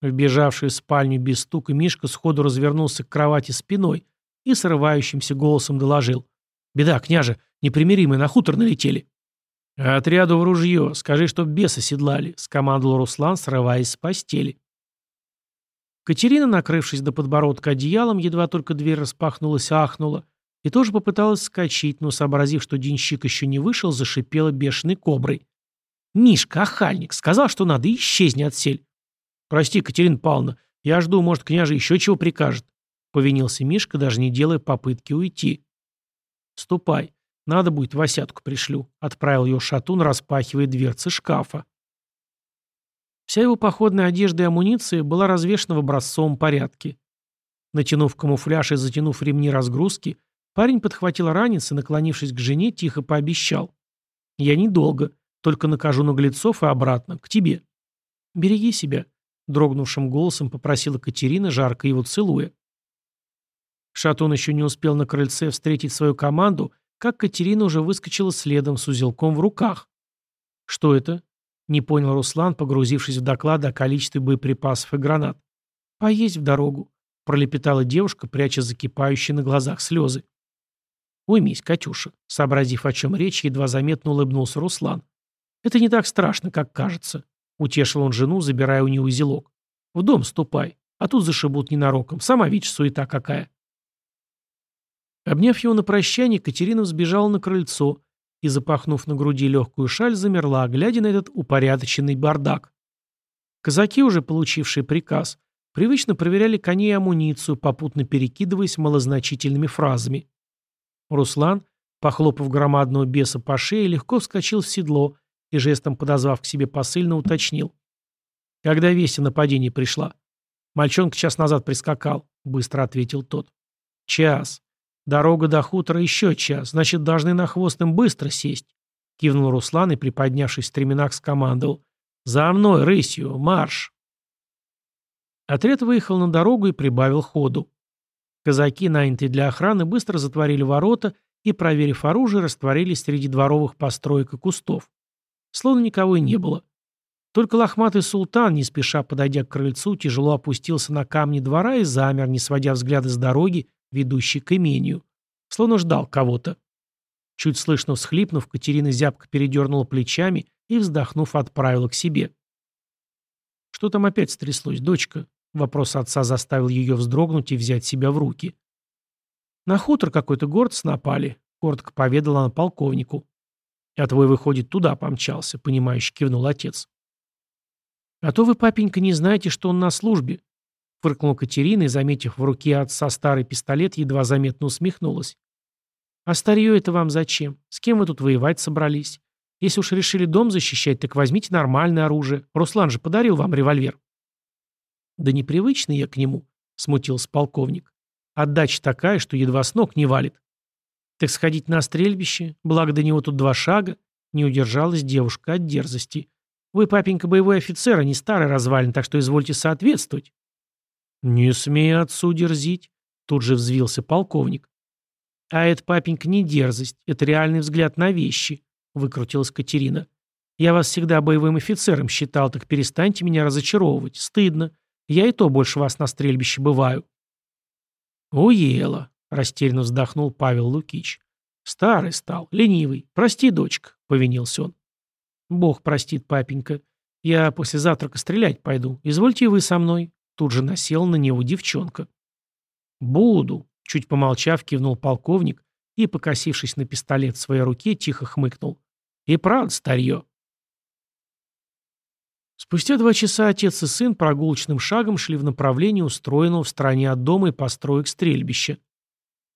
Вбежавший в спальню без стука Мишка сходу развернулся к кровати спиной и срывающимся голосом доложил. «Беда, княже, непримиримые на хутор налетели». «Отряду в ружье, скажи, чтоб беса седлали», — скомандовал Руслан, срываясь с постели. Катерина, накрывшись до подбородка одеялом, едва только дверь распахнулась, ахнула, и тоже попыталась скачать, но, сообразив, что денщик еще не вышел, зашипела бешеной коброй. «Мишка, охальник, сказал, что надо, исчезни отсель». «Прости, Катерина Павловна, я жду, может, княже еще чего прикажет», — повинился Мишка, даже не делая попытки уйти. «Ступай, надо будет, Васятку пришлю», — отправил ее шатун, распахивая дверцы шкафа. Вся его походная одежда и амуниция была развешана в образцовом порядке. Натянув камуфляж и затянув ремни разгрузки, парень подхватил ранец и, наклонившись к жене, тихо пообещал. «Я недолго, только накажу наглецов и обратно, к тебе». «Береги себя», — дрогнувшим голосом попросила Катерина, жарко его целуя. Шатун еще не успел на крыльце встретить свою команду, как Катерина уже выскочила следом с узелком в руках. «Что это?» Не понял Руслан, погрузившись в доклады о количестве боеприпасов и гранат. «Поесть в дорогу», — пролепетала девушка, пряча закипающие на глазах слезы. «Уймись, Катюша», — сообразив, о чем речь, едва заметно улыбнулся Руслан. «Это не так страшно, как кажется», — утешил он жену, забирая у нее узелок. «В дом ступай, а тут зашибут ненароком. Сама видишь, суета какая». Обняв его на прощание, Катерина взбежала на крыльцо, и, запахнув на груди легкую шаль, замерла, глядя на этот упорядоченный бардак. Казаки, уже получившие приказ, привычно проверяли коней и амуницию, попутно перекидываясь малозначительными фразами. Руслан, похлопав громадного беса по шее, легко вскочил в седло и, жестом подозвав к себе посыльно, уточнил. «Когда весть о нападении пришла?» «Мальчонка час назад прискакал», — быстро ответил тот. «Час. Дорога до хутора еще час, значит, должны на хвост им быстро сесть. Кивнул Руслан и, приподнявшись в стременах, скомандовал. «За мной, рысью, марш!» Отряд выехал на дорогу и прибавил ходу. Казаки, нанятые для охраны, быстро затворили ворота и, проверив оружие, растворились среди дворовых построек и кустов. Словно никого и не было. Только лохматый султан, не спеша подойдя к крыльцу, тяжело опустился на камни двора и замер, не сводя взгляда с дороги, ведущий к имению. Словно ждал кого-то. Чуть слышно всхлипнув, Катерина зябко передернула плечами и, вздохнув, отправила к себе. «Что там опять стряслось, дочка?» Вопрос отца заставил ее вздрогнуть и взять себя в руки. «На хутор какой-то город напали», — коротко поведала она полковнику. «А твой, выходит, туда помчался», — понимающе кивнул отец. «А то вы, папенька, не знаете, что он на службе», Фыркнула Катерина и, заметив в руке отца старый пистолет, едва заметно усмехнулась. «А старье это вам зачем? С кем вы тут воевать собрались? Если уж решили дом защищать, так возьмите нормальное оружие. Руслан же подарил вам револьвер». «Да непривычный я к нему», — смутился полковник. «Отдача такая, что едва с ног не валит». «Так сходить на стрельбище, благо до него тут два шага», — не удержалась девушка от дерзости. «Вы, папенька, боевой офицер, а не старый развалин, так что извольте соответствовать». «Не смей отцу дерзить», — тут же взвился полковник. «А это, папенька, не дерзость, это реальный взгляд на вещи», — выкрутилась Катерина. «Я вас всегда боевым офицером считал, так перестаньте меня разочаровывать. Стыдно. Я и то больше вас на стрельбище бываю». «Уела», — растерянно вздохнул Павел Лукич. «Старый стал, ленивый. Прости, дочка», — повинился он. «Бог простит, папенька. Я после завтрака стрелять пойду. Извольте вы со мной», Тут же насел на него девчонка. «Буду», — чуть помолчав, кивнул полковник и, покосившись на пистолет в своей руке, тихо хмыкнул. «И правда, старье». Спустя два часа отец и сын прогулочным шагом шли в направлении устроенного в стороне от дома и построек стрельбища.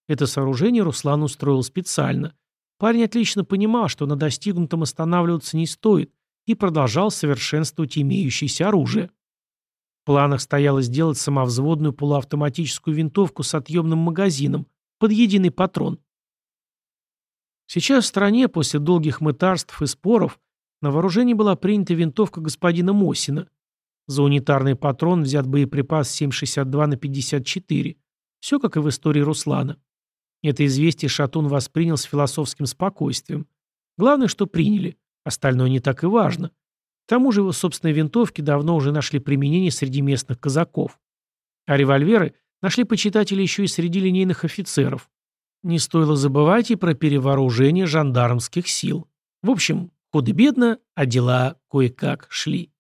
Это сооружение Руслан устроил специально. Парень отлично понимал, что на достигнутом останавливаться не стоит, и продолжал совершенствовать имеющееся оружие. В планах стояло сделать самовзводную полуавтоматическую винтовку с отъемным магазином под единый патрон. Сейчас в стране, после долгих мытарств и споров, на вооружение была принята винтовка господина Мосина. За унитарный патрон взят боеприпас 7,62 на 54. Все как и в истории Руслана. Это известие Шатун воспринял с философским спокойствием. Главное, что приняли. Остальное не так и важно. К тому же его собственные винтовки давно уже нашли применение среди местных казаков. А револьверы нашли почитатели еще и среди линейных офицеров. Не стоило забывать и про перевооружение жандармских сил. В общем, худо-бедно, а дела кое-как шли.